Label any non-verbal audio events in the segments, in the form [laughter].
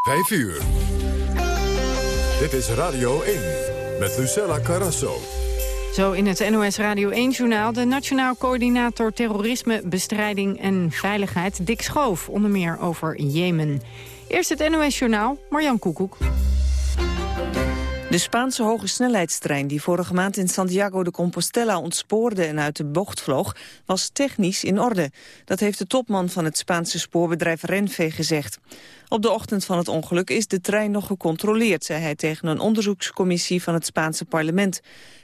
5 uur. Dit is Radio 1 met Lucella Carrasso. Zo in het NOS Radio 1-journaal de Nationaal Coördinator Terrorisme, Bestrijding en Veiligheid, Dick Schoof, onder meer over Jemen. Eerst het NOS-journaal, Marjan Koekoek. De Spaanse hoge snelheidstrein die vorige maand in Santiago de Compostela ontspoorde en uit de bocht vloog, was technisch in orde. Dat heeft de topman van het Spaanse spoorbedrijf Renfe gezegd. Op de ochtend van het ongeluk is de trein nog gecontroleerd, zei hij tegen een onderzoekscommissie van het Spaanse parlement.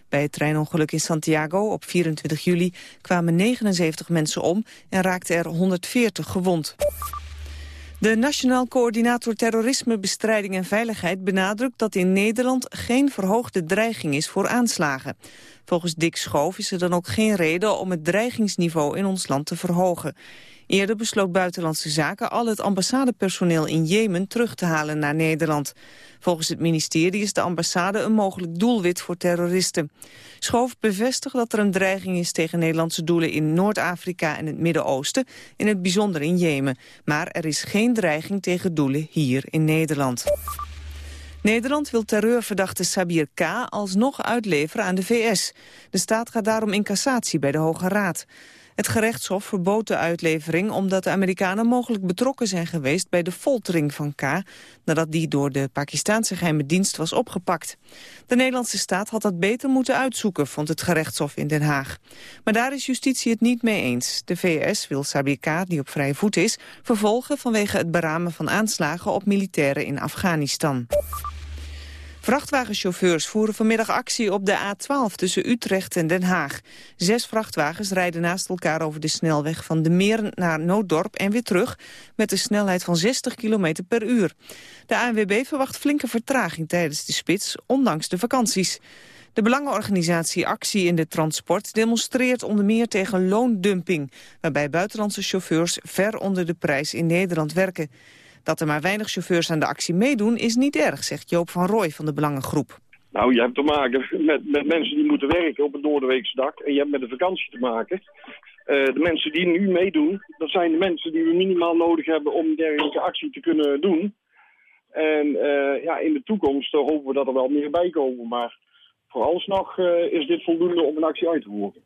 Bij het treinongeluk in Santiago op 24 juli kwamen 79 mensen om en raakten er 140 gewond. De Nationaal Coördinator Terrorisme, Bestrijding en Veiligheid benadrukt dat in Nederland geen verhoogde dreiging is voor aanslagen. Volgens Dick Schoof is er dan ook geen reden om het dreigingsniveau in ons land te verhogen. Eerder besloot Buitenlandse Zaken al het ambassadepersoneel in Jemen terug te halen naar Nederland. Volgens het ministerie is de ambassade een mogelijk doelwit voor terroristen. Schoof bevestigt dat er een dreiging is tegen Nederlandse doelen in Noord-Afrika en het Midden-Oosten, in het bijzonder in Jemen. Maar er is geen dreiging tegen doelen hier in Nederland. Nederland wil terreurverdachte Sabir K. alsnog uitleveren aan de VS. De staat gaat daarom in cassatie bij de Hoge Raad. Het gerechtshof verbood de uitlevering omdat de Amerikanen mogelijk betrokken zijn geweest bij de foltering van K, nadat die door de Pakistanse geheime dienst was opgepakt. De Nederlandse staat had dat beter moeten uitzoeken, vond het gerechtshof in Den Haag. Maar daar is justitie het niet mee eens. De VS wil Sabir K, die op vrije voet is, vervolgen vanwege het beramen van aanslagen op militairen in Afghanistan. Vrachtwagenchauffeurs voeren vanmiddag actie op de A12 tussen Utrecht en Den Haag. Zes vrachtwagens rijden naast elkaar over de snelweg van de Meren naar Nooddorp en weer terug met een snelheid van 60 km per uur. De ANWB verwacht flinke vertraging tijdens de spits, ondanks de vakanties. De belangenorganisatie Actie in de Transport demonstreert onder meer tegen loondumping, waarbij buitenlandse chauffeurs ver onder de prijs in Nederland werken. Dat er maar weinig chauffeurs aan de actie meedoen is niet erg, zegt Joop van Rooij van de Belangengroep. Nou, je hebt te maken met, met mensen die moeten werken op een doordeweekse dak en je hebt met de vakantie te maken. Uh, de mensen die nu meedoen, dat zijn de mensen die we minimaal nodig hebben om dergelijke actie te kunnen doen. En uh, ja, in de toekomst uh, hopen we dat er wel meer bij komen. Maar vooralsnog is dit voldoende om een actie uit te voeren.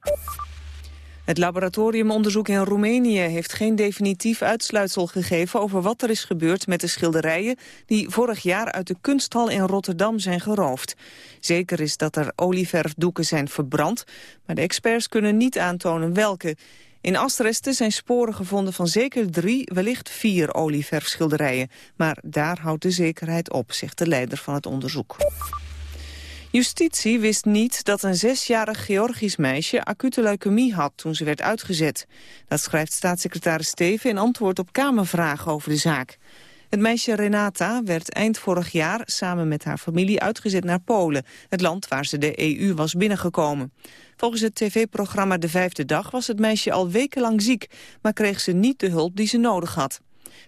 Het laboratoriumonderzoek in Roemenië heeft geen definitief uitsluitsel gegeven over wat er is gebeurd met de schilderijen die vorig jaar uit de kunsthal in Rotterdam zijn geroofd. Zeker is dat er olieverfdoeken zijn verbrand, maar de experts kunnen niet aantonen welke. In asresten zijn sporen gevonden van zeker drie, wellicht vier olieverfschilderijen. Maar daar houdt de zekerheid op, zegt de leider van het onderzoek. Justitie wist niet dat een zesjarig Georgisch meisje acute leukemie had toen ze werd uitgezet. Dat schrijft staatssecretaris Steven in antwoord op Kamervragen over de zaak. Het meisje Renata werd eind vorig jaar samen met haar familie uitgezet naar Polen, het land waar ze de EU was binnengekomen. Volgens het tv-programma De Vijfde Dag was het meisje al wekenlang ziek, maar kreeg ze niet de hulp die ze nodig had.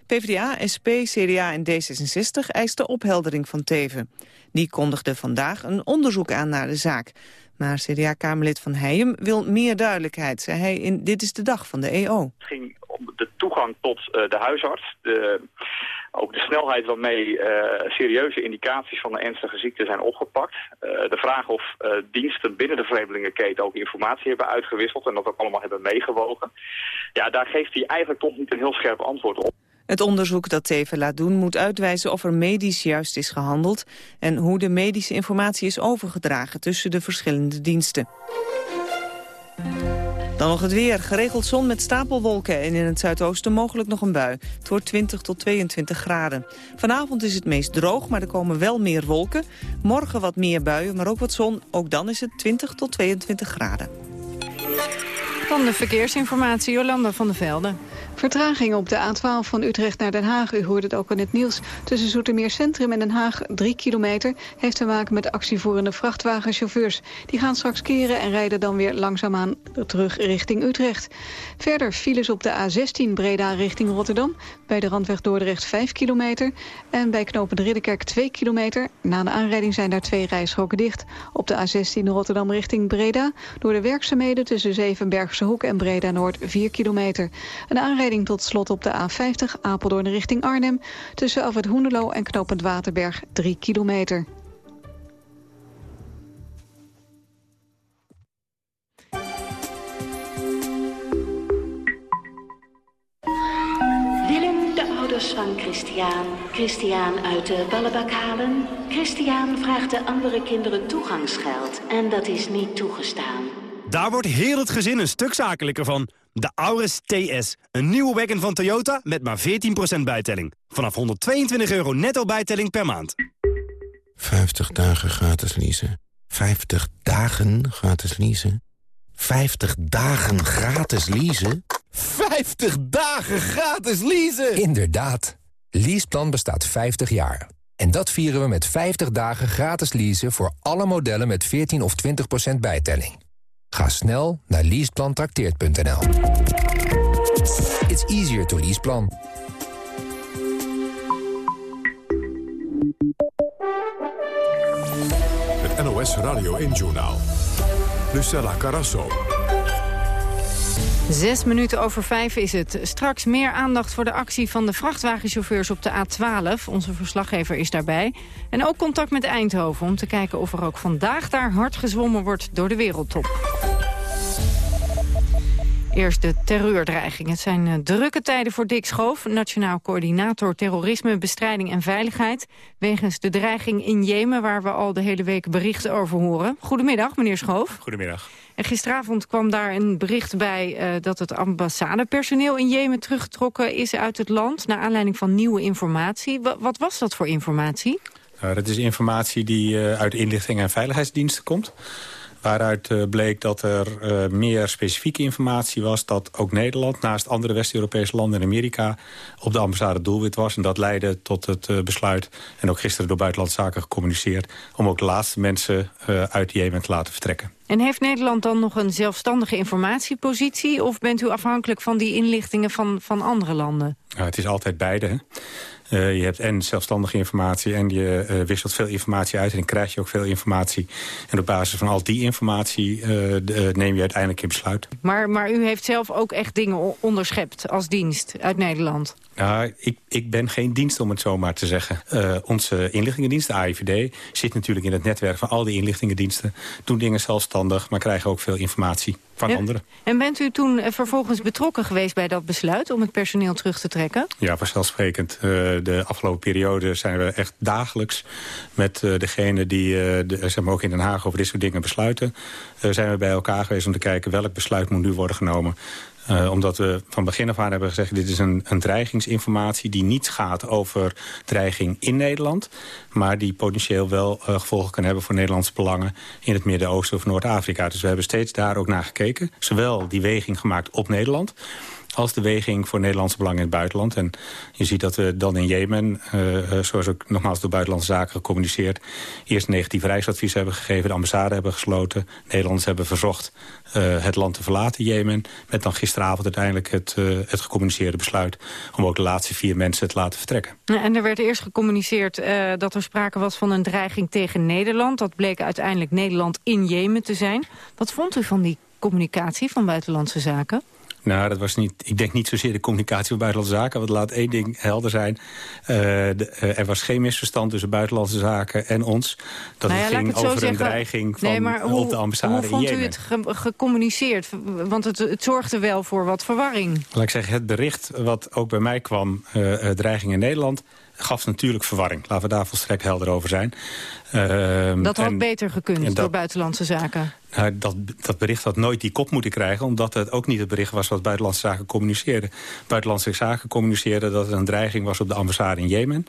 PvdA, SP, CDA en D66 eisten opheldering van Teven. Die kondigde vandaag een onderzoek aan naar de zaak. Maar CDA-Kamerlid Van Heijem wil meer duidelijkheid, zei hij in Dit is de Dag van de EO. Het ging om de toegang tot uh, de huisarts, de, ook de snelheid waarmee uh, serieuze indicaties van een ernstige ziekte zijn opgepakt. Uh, de vraag of diensten binnen de vreemdelingenketen ook informatie hebben uitgewisseld en dat ook allemaal hebben meegewogen. Ja, daar geeft hij eigenlijk toch niet een heel scherp antwoord op. Het onderzoek dat Teven laat doen moet uitwijzen of er medisch juist is gehandeld... en hoe de medische informatie is overgedragen tussen de verschillende diensten. Dan nog het weer. Geregeld zon met stapelwolken en in het zuidoosten mogelijk nog een bui. Het wordt 20 tot 22 graden. Vanavond is het meest droog, maar er komen wel meer wolken. Morgen wat meer buien, maar ook wat zon. Ook dan is het 20 tot 22 graden. Dan de verkeersinformatie, Jolanda van der Velde. Vertraging op de A12 van Utrecht naar Den Haag. U hoorde het ook in het nieuws. Tussen Zoetermeer Centrum en Den Haag, 3 kilometer... heeft te maken met actievoerende vrachtwagenchauffeurs. Die gaan straks keren en rijden dan weer langzaamaan terug richting Utrecht. Verder files op de A16 Breda richting Rotterdam. Bij de Randweg Dordrecht 5 kilometer. En bij de Ridderkerk 2 kilometer. Na de aanrijding zijn daar twee rijstroken dicht. Op de A16 Rotterdam richting Breda. Door de werkzaamheden tussen Zevenbergse Hoek en Breda Noord 4 kilometer. Een aanrijding Aanrijding tot slot op de A50 Apeldoorn richting Arnhem... tussen Afwet Hoenderlo en Knopend Waterberg 3 kilometer. Willem de ouders van Christian, Christian uit de ballenbak halen. Christian vraagt de andere kinderen toegangsgeld en dat is niet toegestaan. Daar wordt heel het gezin een stuk zakelijker van. De Auris TS, een nieuwe wagon van Toyota met maar 14% bijtelling. Vanaf 122 euro netto bijtelling per maand. 50 dagen gratis leasen. 50 dagen gratis leasen. 50 dagen gratis leasen? 50 dagen gratis leasen! Inderdaad. Leaseplan bestaat 50 jaar. En dat vieren we met 50 dagen gratis leasen voor alle modellen met 14 of 20% bijtelling. Ga snel naar leaseplantrakteert.nl. It's easier to leaseplan. Het NOS Radio 1-journaal. Lucella Carasso. Zes minuten over vijf is het. Straks meer aandacht voor de actie van de vrachtwagenchauffeurs op de A12. Onze verslaggever is daarbij. En ook contact met Eindhoven om te kijken of er ook vandaag daar hard gezwommen wordt door de wereldtop. Eerst de terreurdreiging. Het zijn uh, drukke tijden voor Dick Schoof, Nationaal Coördinator Terrorisme, Bestrijding en Veiligheid. Wegens de dreiging in Jemen, waar we al de hele week berichten over horen. Goedemiddag, meneer Schoof. Goedemiddag. En gisteravond kwam daar een bericht bij uh, dat het ambassadepersoneel in Jemen teruggetrokken is uit het land. Naar aanleiding van nieuwe informatie. Wat was dat voor informatie? Uh, dat is informatie die uit inlichting en veiligheidsdiensten komt. Waaruit uh, bleek dat er uh, meer specifieke informatie was... dat ook Nederland naast andere West-Europese landen en Amerika... op de ambassade doelwit was. En dat leidde tot het uh, besluit, en ook gisteren door Buitenlandse Zaken gecommuniceerd... om ook de laatste mensen uit Jemen te laten vertrekken. En heeft Nederland dan nog een zelfstandige informatiepositie... of bent u afhankelijk van die inlichtingen van, van andere landen? Ja, het is altijd beide, hè? Uh, je hebt en zelfstandige informatie en je uh, wisselt veel informatie uit... en dan krijg je ook veel informatie. En op basis van al die informatie uh, de, neem je uiteindelijk je besluit. Maar, maar u heeft zelf ook echt dingen onderschept als dienst uit Nederland? Nou, ik, ik ben geen dienst om het zo maar te zeggen. Onze inlichtingendienst, de AIVD, zit natuurlijk in het netwerk van al die inlichtingendiensten. Doen dingen zelfstandig, maar krijgen ook veel informatie van ja. anderen. En bent u toen vervolgens betrokken geweest bij dat besluit om het personeel terug te trekken? Ja, vanzelfsprekend. Uh, de afgelopen periode zijn we echt dagelijks met uh, degene die de, zeg maar ook in Den Haag over dit soort dingen besluiten. zijn we bij elkaar geweest om te kijken welk besluit moet nu worden genomen. Uh, omdat we van begin af aan hebben gezegd... dit is een, een dreigingsinformatie die niet gaat over dreiging in Nederland... maar die potentieel wel uh, gevolgen kan hebben voor Nederlandse belangen... in het Midden-Oosten of Noord-Afrika. Dus we hebben steeds daar ook naar gekeken. Zowel die weging gemaakt op Nederland als de weging voor Nederlandse belangen in het buitenland. En je ziet dat we dan in Jemen, uh, zoals ook nogmaals door Buitenlandse Zaken gecommuniceerd... eerst negatief reisadvies hebben gegeven, de ambassade hebben gesloten. Nederlanders hebben verzocht uh, het land te verlaten, Jemen. Met dan gisteravond uiteindelijk het, het gecommuniceerde besluit... om ook de laatste vier mensen te laten vertrekken. En er werd eerst gecommuniceerd dat er sprake was van een dreiging tegen Nederland. Dat bleek uiteindelijk Nederland in Jemen te zijn. Wat vond u van die communicatie van Buitenlandse Zaken? Nou, dat was niet, ik denk niet zozeer de communicatie van Buitenlandse Zaken. Want laat één ding helder zijn. Uh, de, uh, er was geen misverstand tussen Buitenlandse Zaken en ons. Dat nou ja, het ging het over zeggen. een dreiging van, nee, maar hoe, op de ambassade hoe vond in u het ge gecommuniceerd? Want het, het zorgde wel voor wat verwarring. Laat ik zeggen, het bericht wat ook bij mij kwam, uh, dreiging in Nederland gaf natuurlijk verwarring. Laten we daar volstrekt helder over zijn. Uh, dat had en, beter gekund dat, door Buitenlandse Zaken. Uh, dat, dat bericht had nooit die kop moeten krijgen... omdat het ook niet het bericht was wat Buitenlandse Zaken communiceerde. Buitenlandse Zaken communiceerde dat er een dreiging was op de ambassade in Jemen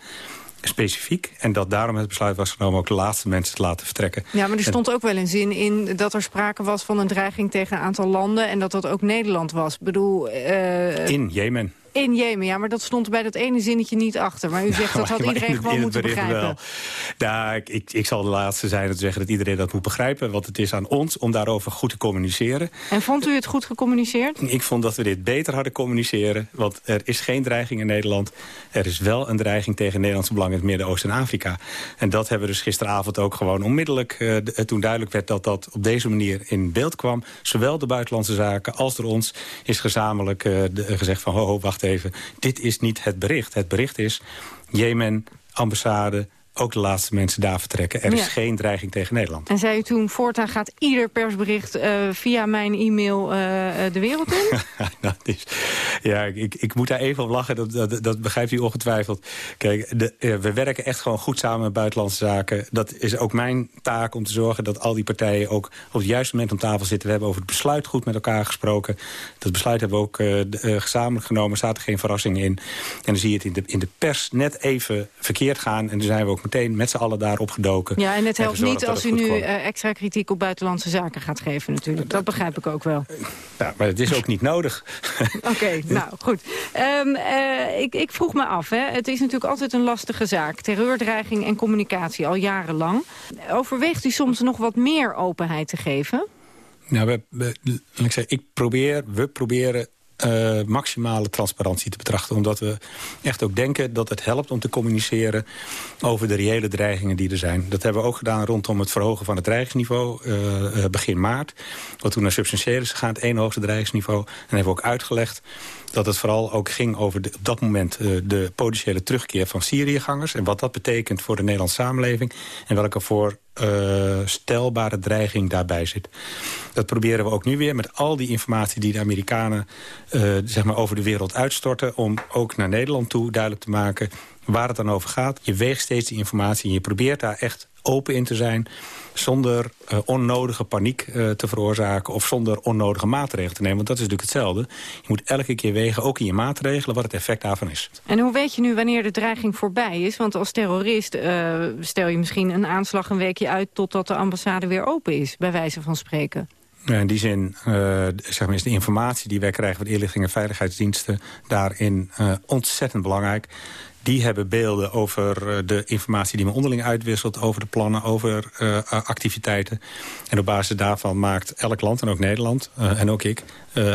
specifiek. En dat daarom het besluit was genomen ook de laatste mensen te laten vertrekken. Ja, maar er stond ook wel een zin in dat er sprake was van een dreiging tegen een aantal landen... en dat dat ook Nederland was. Ik bedoel... Uh, in Jemen. In Jemen. Ja, maar dat stond bij dat ene zinnetje niet achter. Maar u zegt dat [laughs] had iedereen gewoon moeten begrijpen. Wel. Nou, ik, ik, zal de laatste zijn te zeggen dat iedereen dat moet begrijpen. Want het is aan ons om daarover goed te communiceren. En vond u het goed gecommuniceerd? Ik vond dat we dit beter hadden communiceren. Want er is geen dreiging in Nederland. Er is wel een dreiging tegen Nederlandse belangen in het Midden-Oosten en Afrika. En dat hebben we dus gisteravond ook gewoon onmiddellijk... Uh, toen duidelijk werd dat dat op deze manier in beeld kwam... zowel de buitenlandse zaken als door ons is gezamenlijk uh, de, gezegd van... ho, ho, wacht even, dit is niet het bericht. Het bericht is Jemen, ambassade, ook de laatste mensen daar vertrekken. Er is geen dreiging tegen Nederland. En zei u toen, voortaan gaat ieder persbericht uh, via mijn e-mail uh, de wereld in? [laughs] nou, is, ja, ik, ik moet daar even op lachen, dat, dat, dat begrijpt u ongetwijfeld. Kijk, de, uh, we werken echt gewoon goed samen met buitenlandse zaken. Dat is ook mijn taak om te zorgen dat al die partijen ook op het juiste moment om tafel zitten. We hebben over het besluit goed met elkaar gesproken. Dat besluit hebben we ook de, gezamenlijk genomen, er staat er geen verrassing in. En dan zie je het in de, in de pers net even verkeerd gaan en dan zijn we ook meteen met z'n allen daarop gedoken. Ja, en het helpt niet als u nu uh, extra kritiek op buitenlandse zaken gaat geven natuurlijk. Dat begrijp ik ook wel. Ja, maar het is ook niet nodig. [laughs] Oké, okay, nou goed. Um, uh, ik, ik, vroeg me af, hè. het is natuurlijk altijd een lastige zaak. Terreurdreiging en communicatie al jarenlang. Overweegt u soms nog wat meer openheid te geven? Nou, we, we, ik, zeg, ik probeer, we proberen uh, maximale transparantie te betrachten. Omdat we echt ook denken dat het helpt om te communiceren... over de reële dreigingen die er zijn. Dat hebben we ook gedaan rondom het verhogen van het dreigingsniveau... Uh, begin maart. Wat toen naar substantieel is gegaan, het één hoogste dreigingsniveau. En hebben we ook uitgelegd dat het vooral ook ging over op dat moment uh, de potentiële terugkeer van Syriëgangers. En wat dat betekent voor de Nederlandse samenleving. En welke voor uh, stelbare dreiging daarbij zit. Dat proberen we ook nu weer met al die informatie die de Amerikanen uh, zeg maar over de wereld uitstorten... om ook naar Nederland toe duidelijk te maken waar het dan over gaat. Je weegt steeds die informatie en je probeert daar echt open in te zijn zonder uh, onnodige paniek uh, te veroorzaken... of zonder onnodige maatregelen te nemen. Want dat is natuurlijk hetzelfde. Je moet elke keer wegen, ook in je maatregelen... wat het effect daarvan is. En hoe weet je nu wanneer de dreiging voorbij is? Want als terrorist uh, stel je misschien een aanslag een weekje uit... totdat de ambassade weer open is, bij wijze van spreken. In die zin zeg maar, is de informatie die wij krijgen van de inlichting en veiligheidsdiensten daarin ontzettend belangrijk die hebben beelden over eh, de informatie die men onderling uitwisselt... over de plannen, over uh, activiteiten. En op basis daarvan maakt elk land, en ook Nederland, uh, en ook ik...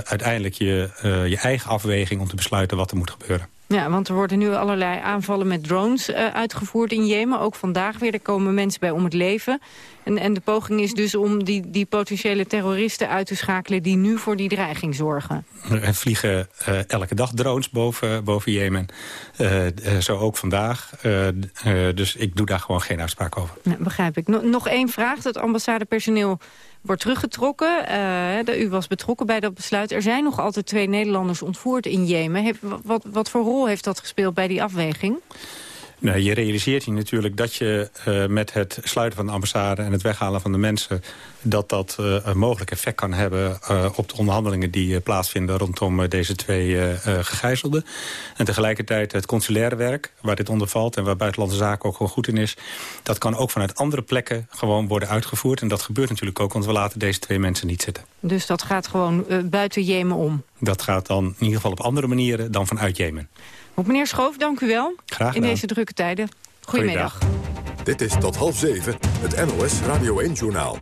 uiteindelijk je, je eigen afweging om te besluiten wat er moet gebeuren. Ja, want er worden nu allerlei aanvallen met drones uh, uitgevoerd in Jemen. Ook vandaag weer, er komen mensen bij om het leven. En, en de poging is dus om die, die potentiële terroristen uit te schakelen... die nu voor die dreiging zorgen. Er vliegen uh, elke dag drones boven, boven Jemen. Uh, zo ook vandaag. dus ik doe daar gewoon geen uitspraak over. Begrijp ik. Nog, nog één vraag. Het ambassadepersoneel wordt teruggetrokken. Uh, u was betrokken bij dat besluit. Er zijn nog altijd twee Nederlanders ontvoerd in Jemen. Wat, wat voor rol heeft dat gespeeld bij die afweging? Nou, je realiseert je natuurlijk dat je uh, met het sluiten van de ambassade... en het weghalen van de mensen... dat dat uh, een mogelijk effect kan hebben uh, op de onderhandelingen... die plaatsvinden rondom deze twee gegijzelden. En tegelijkertijd het consulaire werk, waar dit onder valt... en waar buitenlandse zaken ook gewoon goed in is... dat kan ook vanuit andere plekken gewoon worden uitgevoerd. En dat gebeurt natuurlijk ook, want we laten deze twee mensen niet zitten. Dus dat gaat gewoon buiten Jemen om? Dat gaat dan in ieder geval op andere manieren dan vanuit Jemen. Meneer Schoof, dank u wel. Graag In deze drukke tijden. Goedemiddag. Goedemiddag. Dit is tot half zeven, het NOS Radio 1-journaal.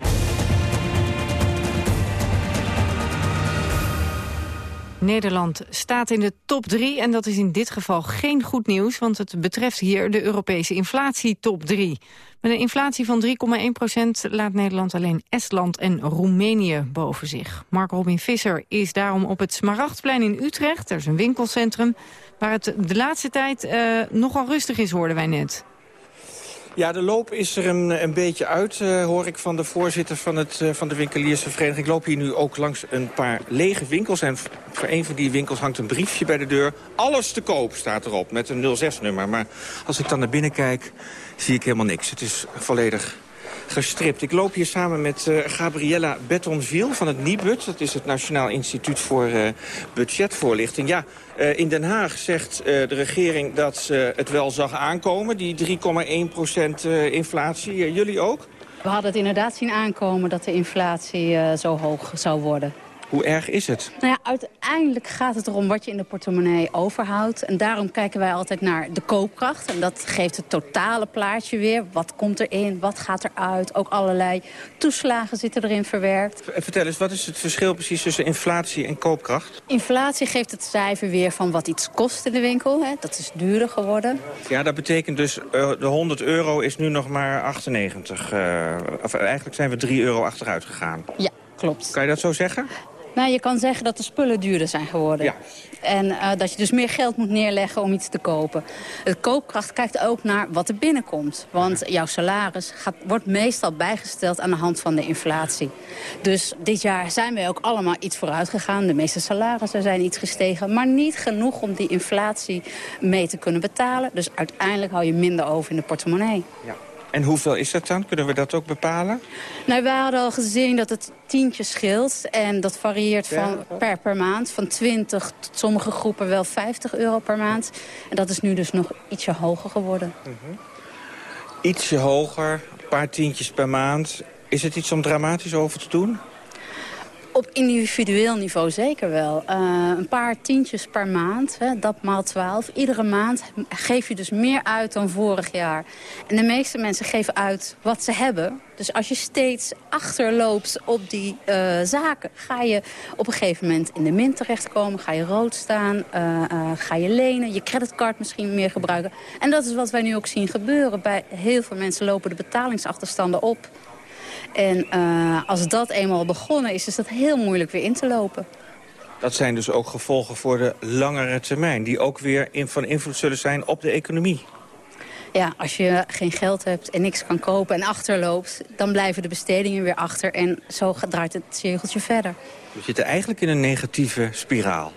Nederland staat in de top 3 en dat is in dit geval geen goed nieuws... want het betreft hier de Europese inflatie top 3. Met een inflatie van 3,1 procent laat Nederland alleen Estland en Roemenië boven zich. Mark Robin Visser is daarom op het Smaragdplein in Utrecht. Er is een winkelcentrum waar het de laatste tijd uh, nogal rustig is, hoorden wij net. Ja, de loop is er een, een beetje uit, uh, hoor ik van de voorzitter van, het, uh, van de winkeliersvereniging. Ik loop hier nu ook langs een paar lege winkels. En voor een van die winkels hangt een briefje bij de deur. Alles te koop staat erop, met een 06-nummer. Maar als ik dan naar binnen kijk, zie ik helemaal niks. Het is volledig gestript. Ik loop hier samen met uh, Gabriella Bettonville van het NIBUD. Dat is het Nationaal Instituut voor uh, Budgetvoorlichting. Ja, uh, in Den Haag zegt de regering dat ze het wel zag aankomen. Die 3,1% inflatie. jullie ook? We hadden het inderdaad zien aankomen dat de inflatie zo hoog zou worden. Hoe erg is het? Nou ja, uiteindelijk gaat het erom wat je in de portemonnee overhoudt. En daarom kijken wij altijd naar de koopkracht. En dat geeft het totale plaatje weer. Wat komt erin, wat gaat eruit. Ook allerlei toeslagen zitten erin verwerkt. Vertel eens, wat is het verschil precies tussen inflatie en koopkracht? Inflatie geeft het cijfer weer van wat iets kost in de winkel. Hè. Dat is duurder geworden. Ja, dat betekent dus uh, de 100 euro is nu nog maar 98. Uh, of eigenlijk zijn we 3 euro achteruit gegaan. Ja, klopt. Kan je dat zo zeggen? Nou, je kan zeggen dat de spullen duurder zijn geworden. Ja. En uh, dat je dus meer geld moet neerleggen om iets te kopen. De koopkracht kijkt ook naar wat er binnenkomt. Want jouw salaris gaat, wordt meestal bijgesteld aan de hand van de inflatie. Dus dit jaar zijn we ook allemaal iets vooruit gegaan. De meeste salarissen zijn iets gestegen. Maar niet genoeg om die inflatie mee te kunnen betalen. Dus uiteindelijk hou je minder over in de portemonnee. Ja. En hoeveel is dat dan? Kunnen we dat ook bepalen? Nou, wij hadden al gezien dat het tientje scheelt. En dat varieert van per, per maand. Van 20 tot sommige groepen wel 50 euro per maand. En dat is nu dus nog ietsje hoger geworden. -hmm. Ietsje hoger, een paar tientjes per maand. Is het iets om dramatisch over te doen? Op individueel niveau zeker wel. Uh, een paar tientjes per maand, hè, dat maal 12. Iedere maand geef je dus meer uit dan vorig jaar. En de meeste mensen geven uit wat ze hebben. Dus als je steeds achterloopt op die uh, zaken... ga je op een gegeven moment in de min terechtkomen. Ga je rood staan, uh, ga je lenen, je creditcard misschien meer gebruiken. En dat is wat wij nu ook zien gebeuren. Bij heel veel mensen lopen de betalingsachterstanden op... En uh, als dat eenmaal begonnen is, is dat heel moeilijk weer in te lopen. Dat zijn dus ook gevolgen voor de langere termijn... die ook weer in, van invloed zullen zijn op de economie. Ja, als je geen geld hebt en niks kan kopen en achterloopt... dan blijven de bestedingen weer achter en zo draait het cirkeltje verder. We zitten eigenlijk in een negatieve spiraal.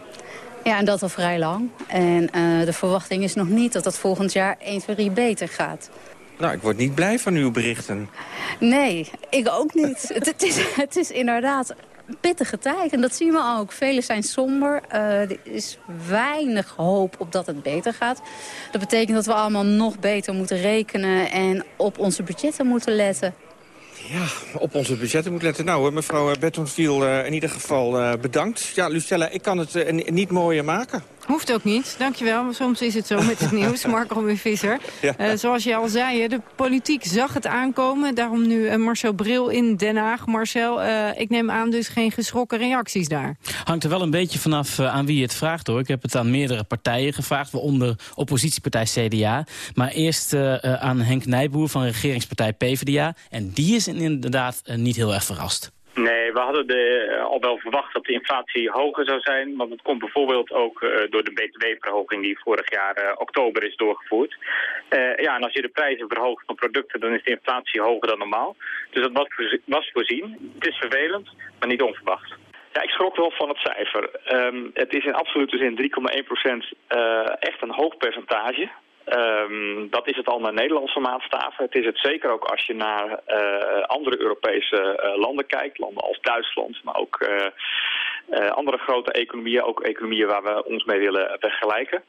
Ja, en dat al vrij lang. En uh, de verwachting is nog niet dat dat volgend jaar 1, 2, 3 beter gaat. Nou, ik word niet blij van uw berichten. Nee, ik ook niet. [laughs] het, het, is, het is inderdaad een pittige tijd. En dat zien we ook. Velen zijn somber. Uh, er is weinig hoop op dat het beter gaat. Dat betekent dat we allemaal nog beter moeten rekenen... en op onze budgetten moeten letten. Ja, op onze budgetten moet letten. Nou, mevrouw Bettonviel, uh, in ieder geval uh, bedankt. Ja, Lucella, ik kan het niet mooier maken. Hoeft ook niet, dankjewel. Soms is het zo met het [laughs] nieuws. Mark Robin Visser. Ja. Uh, zoals je al zei, de politiek zag het aankomen. Daarom nu uh, Marcel Bril in Den Haag. Marcel, uh, ik neem aan dus geen geschrokken reacties daar. Hangt er wel een beetje vanaf aan wie je het vraagt hoor. Ik heb het aan meerdere partijen gevraagd, waaronder oppositiepartij CDA. Maar eerst aan Henk Nijboer van regeringspartij PvdA. En die is inderdaad niet heel erg verrast. Nee, we hadden de, uh, al wel verwacht dat de inflatie hoger zou zijn. Want het komt bijvoorbeeld ook uh, door de btw-verhoging die vorig jaar uh, oktober is doorgevoerd. ja, en als je de prijzen verhoogt van producten, dan is de inflatie hoger dan normaal. Dus dat was, was voorzien. Het is vervelend, maar niet onverwacht. Ja, ik schrok wel van het cijfer. Um, het is in absolute zin 3,1% echt een hoog percentage. Um, dat is het al naar Nederlandse maatstaven. Het is het zeker ook als je naar uh, andere Europese uh, landen kijkt. Landen als Duitsland, maar ook uh, andere grote economieën. Ook economieën waar we ons mee willen vergelijken.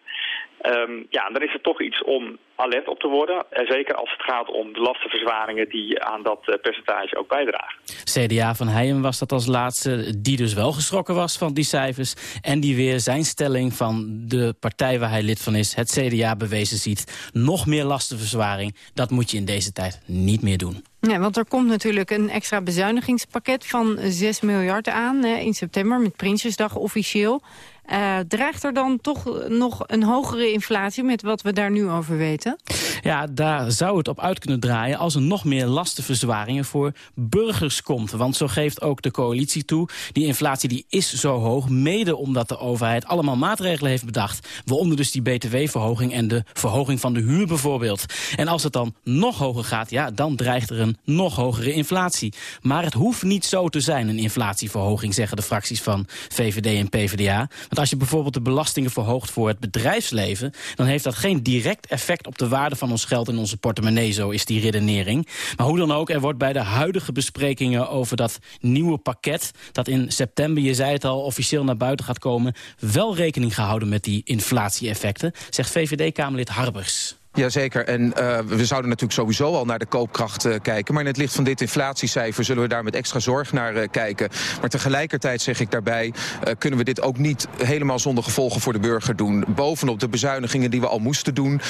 Um, ja, dan is het toch iets om alert op te worden. En zeker als het gaat om de lastenverzwaringen die aan dat percentage ook bijdragen. CDA van Heijen was dat als laatste, die dus wel geschrokken was van die cijfers. En die weer zijn stelling van de partij waar hij lid van is, het CDA, bewezen ziet. Nog meer lastenverzwaring, dat moet je in deze tijd niet meer doen. Ja, want er komt natuurlijk een extra bezuinigingspakket van 6 miljard aan hè, in september met Prinsjesdag officieel. Uh, dreigt er dan toch nog een hogere inflatie met wat we daar nu over weten? Ja, daar zou het op uit kunnen draaien als er nog meer lastenverzwaringen voor burgers komt. Want zo geeft ook de coalitie toe, die inflatie die is zo hoog... mede omdat de overheid allemaal maatregelen heeft bedacht. Waaronder dus die btw-verhoging en de verhoging van de huur bijvoorbeeld. En als het dan nog hoger gaat, ja, dan dreigt er een nog hogere inflatie. Maar het hoeft niet zo te zijn, een inflatieverhoging, zeggen de fracties van VVD en PvdA. Als je bijvoorbeeld de belastingen verhoogt voor het bedrijfsleven... dan heeft dat geen direct effect op de waarde van ons geld in onze portemonnee. Zo is die redenering. Maar hoe dan ook, er wordt bij de huidige besprekingen over dat nieuwe pakket... dat in september, je zei het al, officieel naar buiten gaat komen... wel rekening gehouden met die inflatie-effecten, zegt VVD-Kamerlid Harbers. Jazeker, en uh, we zouden natuurlijk sowieso al naar de koopkracht uh, kijken. Maar in het licht van dit inflatiecijfer zullen we daar met extra zorg naar uh, kijken. Maar tegelijkertijd zeg ik daarbij, kunnen we dit ook niet helemaal zonder gevolgen voor de burger doen. Bovenop de bezuinigingen die we al moesten doen,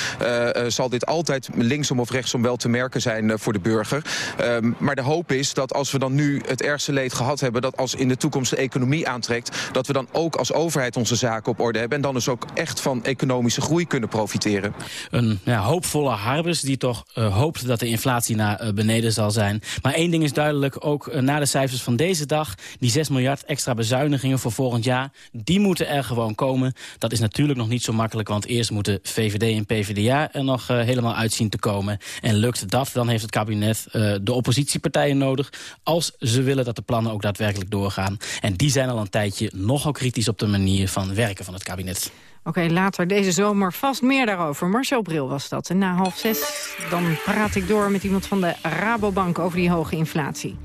zal dit altijd linksom of rechtsom wel te merken zijn voor de burger. Ehm, maar de hoop is dat als we dan nu het ergste leed gehad hebben, dat als in de toekomst de economie aantrekt, dat we dan ook als overheid onze zaken op orde hebben. En dan dus ook echt van economische groei kunnen profiteren. Een ja, hoopvolle Harbers die toch uh, hoopt dat de inflatie naar uh, beneden zal zijn. Maar één ding is duidelijk, ook uh, na de cijfers van deze dag... die 6 miljard extra bezuinigingen voor volgend jaar... die moeten er gewoon komen. Dat is natuurlijk nog niet zo makkelijk... want eerst moeten VVD en PvdA er nog helemaal uitzien te komen. En lukt dat, dan heeft het kabinet de oppositiepartijen nodig... als ze willen dat de plannen ook daadwerkelijk doorgaan. En die zijn al een tijdje nogal kritisch op de manier van werken van het kabinet. Oké, later deze zomer vast meer daarover. Marcel Bril was dat. En na half zes dan praat ik door met iemand van de Rabobank over die hoge inflatie.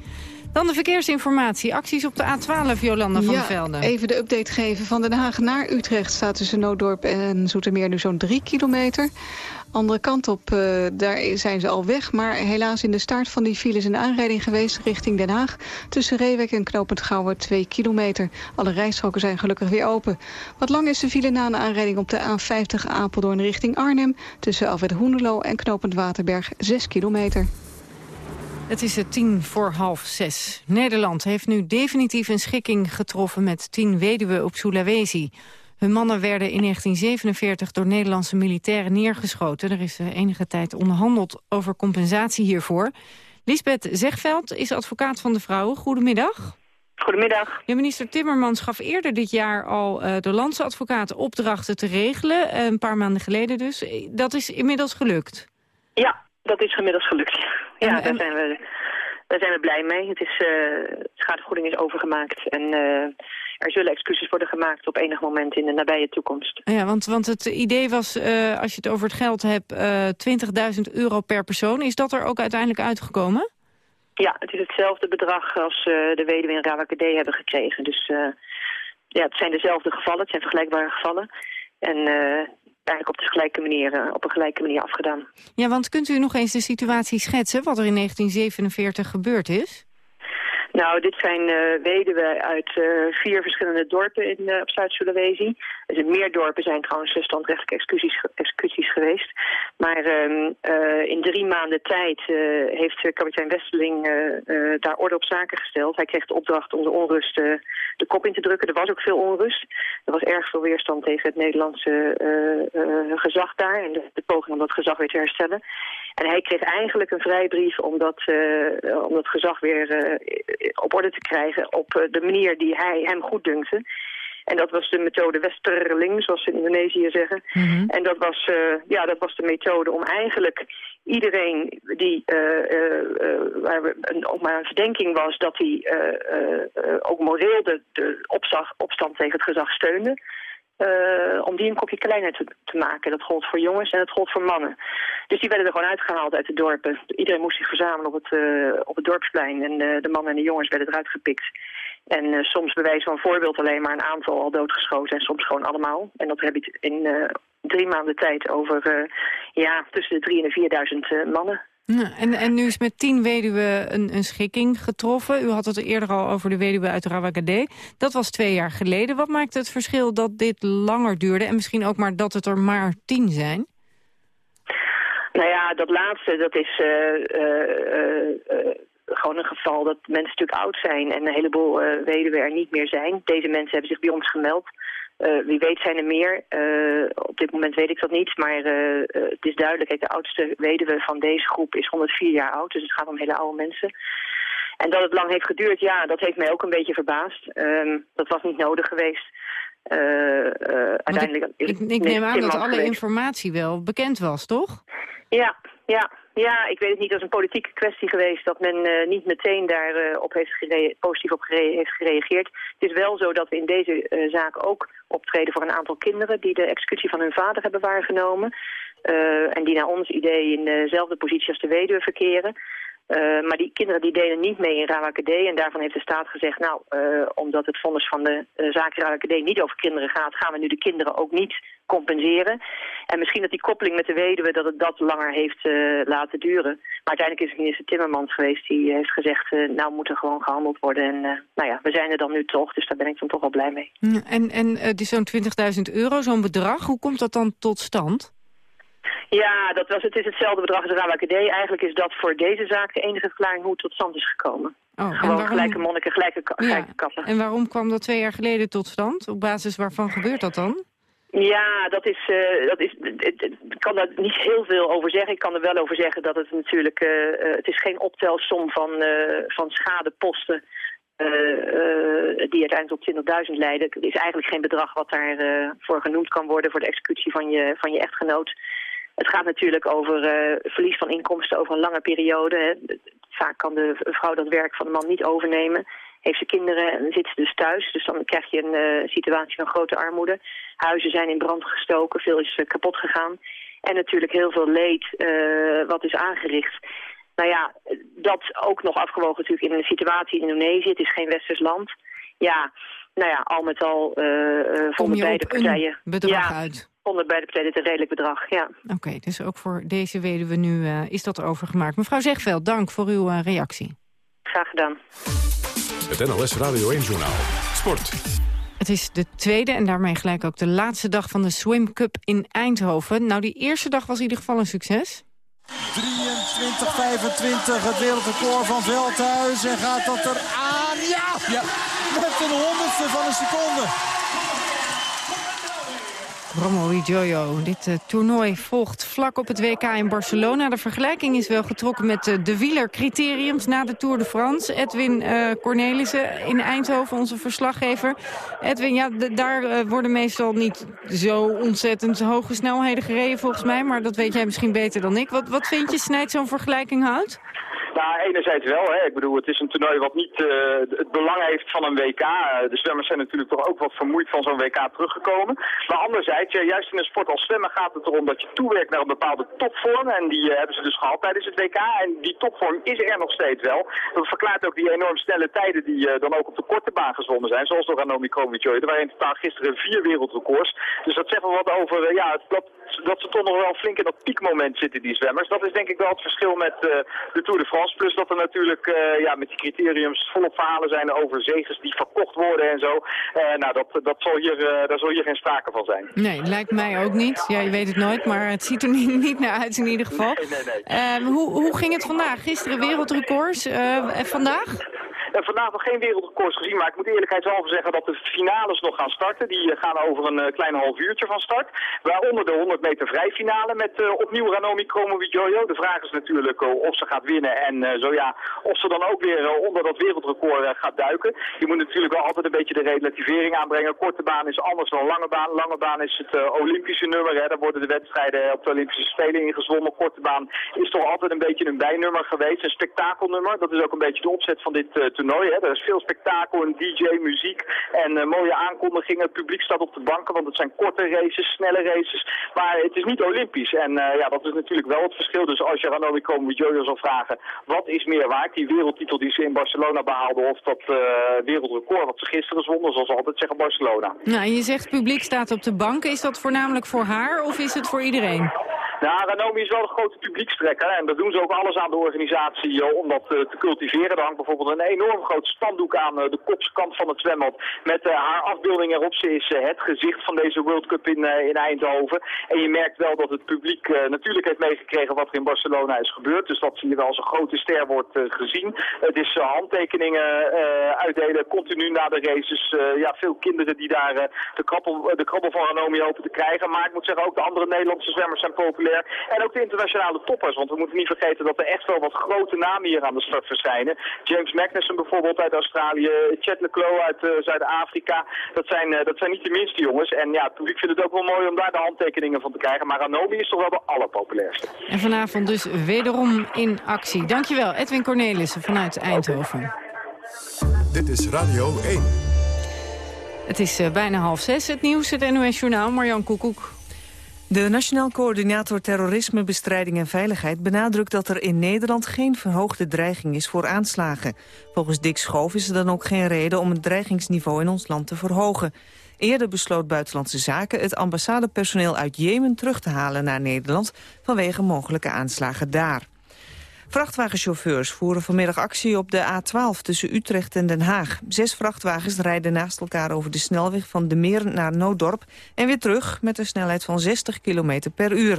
Dan de verkeersinformatie. Acties op de A12, Jolanda van ja, der Velden. even de update geven. Van Den Haag naar Utrecht staat tussen Nooddorp en Zoetermeer nu zo'n drie kilometer. Andere kant op, uh, daar zijn ze al weg. Maar helaas in de start van die file is een aanrijding geweest richting Den Haag. Tussen Reewek en Knopend Gouwen 2 kilometer. Alle rijstroken zijn gelukkig weer open. Wat lang is de file na een aanrijding op de A50 Apeldoorn richting Arnhem. Tussen Alfred Hoenelo en Knopend Waterberg 6 kilometer. Het is het tien voor half zes. Nederland heeft nu definitief een schikking getroffen met tien weduwen op Sulawesi. Hun mannen werden in 1947 door Nederlandse militairen neergeschoten. Er is eh, enige tijd onderhandeld over compensatie hiervoor. Lisbeth Zegveld is advocaat van de vrouwen. Goedemiddag. Goedemiddag. De minister Timmermans gaf eerder dit jaar al uh, de landsadvocaten opdrachten te regelen. Uh, een paar maanden geleden dus. Dat is inmiddels gelukt. Ja, dat is inmiddels gelukt. Ja, en, daar, zijn we, daar zijn we blij mee. Het is, uh, schadevergoeding is overgemaakt en er zullen excuses worden gemaakt op enig moment in de nabije toekomst. Ja, want, want het idee was, uh, als je het over het geld hebt, uh, eh, 20.000 euro per persoon. Is dat er ook uiteindelijk uitgekomen? Ja, het is hetzelfde bedrag als uh, de weduwe in Rawakadee hebben gekregen. Dus ja, het zijn dezelfde gevallen, het zijn vergelijkbare gevallen. En eigenlijk op, de gelijke manier, op een gelijke manier afgedaan. Ja, want kunt u nog eens de situatie schetsen wat er in 1947 gebeurd is? Nou, dit zijn uh, weduwen uit uh, vier verschillende dorpen in, uh, op Zuid-Sulawesi. Er zijn meer dorpen zijn trouwens standrechtelijke executies, geweest. Maar ehm, in drie maanden tijd heeft kapitein Westeling daar orde op zaken gesteld. Hij kreeg de opdracht om de onrust de kop in te drukken. Er was ook veel onrust. Er was erg veel weerstand tegen het Nederlandse gezag daar. En de, de poging om dat gezag weer te herstellen. En hij kreeg eigenlijk een vrijbrief om dat, om gezag weer op orde te krijgen op de manier die hij hem goed dunkte. En dat was de methode Westerling, zoals ze in Indonesië zeggen. Mm -hmm. En dat was, ja, dat was de methode om eigenlijk iedereen die, waar we een, ook maar een verdenking was dat hij ook moreel de, de opzag, opstand tegen het gezag steunde uh, om die een kopje kleiner te, te, maken. Dat gold voor jongens en dat gold voor mannen. Dus die werden er gewoon uitgehaald uit de dorpen. Iedereen moest zich verzamelen op het, uh, op het dorpsplein. En uh, de mannen en de jongens werden eruit gepikt. En soms bij wijze van voorbeeld alleen maar een aantal al doodgeschoten. En soms gewoon allemaal. En dat heb je in drie maanden tijd over ja, tussen de drie en de vierduizend mannen. Ja, en, en nu is met tien weduwen een, een schikking getroffen. U had het eerder al over de weduwe uit Rawagade. Dat was twee jaar geleden. Wat maakt het verschil dat dit langer duurde... en misschien ook maar dat het er maar tien zijn? Nou ja, dat laatste, dat is uh, uh, uh, gewoon een geval dat mensen natuurlijk oud zijn... en een heleboel weduwen er niet meer zijn. Deze mensen hebben zich bij ons gemeld... Uh, wie weet zijn er meer. Uh, op dit moment weet ik dat niet. Maar uh, het is duidelijk, de oudste weduwe van deze groep is 104 jaar oud. Dus het gaat om hele oude mensen. En dat het lang heeft geduurd, ja, dat heeft mij ook een beetje verbaasd. Ehm, dat was niet nodig geweest. uiteindelijk ik, ik, ik neem aan dat alle informatie wel bekend was, toch? Ja, ja. Ja, ik weet het niet. Is een politieke kwestie geweest dat men uh, niet meteen daarop uh, op heeft positief op heeft gereageerd. Het is wel zo dat we in deze uh, zaak ook optreden voor een aantal kinderen die de executie van hun vader hebben waargenomen. en die naar ons idee in dezelfde positie als de weduwe verkeren. Uh, maar die kinderen die deden niet mee in RAWKD en daarvan heeft de staat gezegd... nou, uh, omdat het vonnis van de uh, zaak RAWKD niet over kinderen gaat... gaan we nu de kinderen ook niet compenseren. En misschien dat die koppeling met de weduwe dat het dat langer heeft laten duren. Maar uiteindelijk is het minister Timmermans geweest die heeft gezegd... nou moet er gewoon gehandeld worden. En nou ja, we zijn er dan nu toch, dus daar ben ik dan toch wel blij mee. En, en die zo'n 20.000 euro, zo'n bedrag, hoe komt dat dan tot stand? Ja, dat was, het is hetzelfde bedrag als de RAWKD. Eigenlijk is dat voor deze zaak de enige verklaring hoe het tot stand is gekomen. Oh, Gewoon waarom... gelijke monniken, gelijke, gelijke kappen. En waarom kwam dat twee jaar geleden tot stand? Op basis waarvan gebeurt dat dan? Ja, dat is, uh, dat is, ik kan daar niet heel veel over zeggen. Ik kan er wel over zeggen dat het natuurlijk, uh, het is geen optelsom van, uh, van schadeposten die uiteindelijk tot 20.000 leiden. Het is eigenlijk geen bedrag wat daarvoor voor genoemd kan worden voor de executie van je, van je echtgenoot. Het gaat natuurlijk over uh, verlies van inkomsten over een lange periode. Hè. Vaak kan de vrouw dat werk van de man niet overnemen. Heeft ze kinderen en zit ze dus thuis. Dus dan krijg je een uh, situatie van grote armoede. Huizen zijn in brand gestoken, veel is uh, kapot gegaan. En natuurlijk heel veel leed wat is aangericht. Nou ja, dat ook nog afgewogen natuurlijk in een situatie in Indonesië. Het is geen westers land. Ja, nou ja, al met al vonden beide partijen... bedrag ja, uit? Vonden beide partijen dit een redelijk bedrag, ja. Oké, dus ook voor deze weduwe nu uh, is dat overgemaakt. Mevrouw Zegveld, dank voor uw uh, reactie. Graag gedaan. Het NLS Radio 1 Journaal. Sport. Het is de tweede en daarmee gelijk ook de laatste dag van de Swim Cup in Eindhoven. Nou, die eerste dag was in ieder geval een succes. 23-25, het wereldrecord van Veldhuis. En gaat dat er aan? Ja, ja, met een honderdste van een seconde. Romo Jojo. Dit uh, toernooi volgt vlak op het WK in Barcelona. De vergelijking is wel getrokken met uh, de wielercriteriums na de Tour de France. Edwin uh, Cornelissen in Eindhoven, onze verslaggever. Edwin, ja, daar worden meestal niet zo ontzettend hoge snelheden gereden volgens mij. Maar dat weet jij misschien beter dan ik. Wat, wat vind je, snijdt zo'n vergelijking hout? Nou, enerzijds wel. Hè. Ik bedoel, het is een toernooi wat niet uh, het belang heeft van een WK. Uh, de zwemmers zijn natuurlijk toch ook wat vermoeid van zo'n WK teruggekomen. Maar anderzijds, ja, juist in een sport als zwemmen gaat het erom dat je toewerkt naar een bepaalde topvorm. En die uh, hebben ze dus gehad tijdens het WK. En die topvorm is er nog steeds wel. Dat verklaart ook die enorm snelle tijden die dan ook op de korte baan gezwommen zijn. Zoals door Anomi Kromowidjojo. Er waren in totaal gisteren vier wereldrecords. Dus dat zegt wel wat over ja, dat, dat ze toch nog wel flink in dat piekmoment zitten, die zwemmers. Dat is denk ik wel het verschil met de Tour de France. Plus dat er natuurlijk uh, ja, met die criteriums volop verhalen zijn over zegers die verkocht worden en zo. Uh, nou, dat, dat zal hier, uh, daar zal hier geen sprake van zijn. Nee, lijkt mij ook niet. Ja, je weet het nooit, maar het ziet er [laughs] niet, niet naar uit in ieder geval. Nee, nee, nee. Uh, hoe, hoe ging het vandaag? Gisteren wereldrecords. vandaag? Vandaag nog geen wereldrecords gezien, maar ik moet eerlijkheidshalve zeggen dat de finales nog gaan starten. Die uh, gaan over een uh, klein half uurtje van start. Waaronder de 100 meter vrijfinale met opnieuw Ranomi Kromowidjojo. De vraag is natuurlijk of ze gaat winnen en zo ja, of ze dan ook weer onder dat wereldrecord gaat duiken. Je moet natuurlijk wel altijd een beetje de relativering aanbrengen. Korte baan is anders dan lange baan. Lange baan is het Olympische nummer. Hè. Daar worden de wedstrijden op de Olympische Spelen ingezwommen. Korte baan is toch altijd een beetje een bijnummer geweest. Een spektakelnummer. Dat is ook een beetje de opzet van dit toernooi toernooi. Hè. Er is veel spektakel, een DJ, muziek en uh, mooie aankondigingen. Het publiek staat op de banken, want het zijn korte races, snelle races. Maar het is niet olympisch. En uh, ja, dat is natuurlijk wel het verschil. Dus als je Ranomi Kromowidjojo zal vragen, wat is meer waard? Die wereldtitel die ze in Barcelona behaalden of dat uh, wereldrecord wat ze gisteren zwonnen, zoals altijd zeggen Barcelona. Nou, je zegt het publiek staat op de banken. Is dat voornamelijk voor haar of is het voor iedereen? Nou, Ranomi is wel een grote publiekstrekker en daar doen ze ook alles aan de organisatie om dat te cultiveren. Er hangt bijvoorbeeld een enorm enorm groot spandoek aan eh, de kopskant van het zwembad. Met eh, haar afbeelding erop. Ze is eh, het gezicht van deze World Cup in, in Eindhoven. En je merkt wel dat het publiek natuurlijk heeft meegekregen wat er in Barcelona is gebeurd. Dus dat ze hier wel als een grote ster wordt gezien. Het is handtekeningen uitdelen continu na de races. ja, veel kinderen die daar de, krabbel, de krabbel van Ranomi hopen te krijgen. Maar ik moet zeggen, ook de andere Nederlandse zwemmers zijn populair. En ook de internationale toppers. Want we moeten niet vergeten dat er echt wel wat grote namen hier aan de start verschijnen. James Magnussen bijvoorbeeld uit Australië, Chet Leclos uit uh, Zuid-Afrika. Dat zijn, uh, dat zijn niet de minste jongens. En ja, ik vind het ook wel mooi om daar de handtekeningen van te krijgen. Maar Ranomi is toch wel de allerpopulairste. En vanavond dus wederom in actie. Dankjewel, Edwin Cornelissen vanuit Eindhoven. Dit is Radio 1. Het is uh, bijna half zes, het nieuws, het NOS Journaal, Marjan Koekoek. De Nationaal Coördinator Terrorisme, en Veiligheid benadrukt dat er in Nederland geen verhoogde dreiging is voor aanslagen. Volgens Dick Schoof is er dan ook geen reden om het dreigingsniveau in ons land te verhogen. Eerder besloot Buitenlandse Zaken het ambassadepersoneel uit Jemen terug te halen naar Nederland vanwege mogelijke aanslagen daar. Vrachtwagenchauffeurs voeren vanmiddag actie op de A12 tussen Utrecht en Den Haag. Zes vrachtwagens rijden naast elkaar over de snelweg van de Meer naar Nooddorp... en weer terug met een snelheid van 60 km per uur.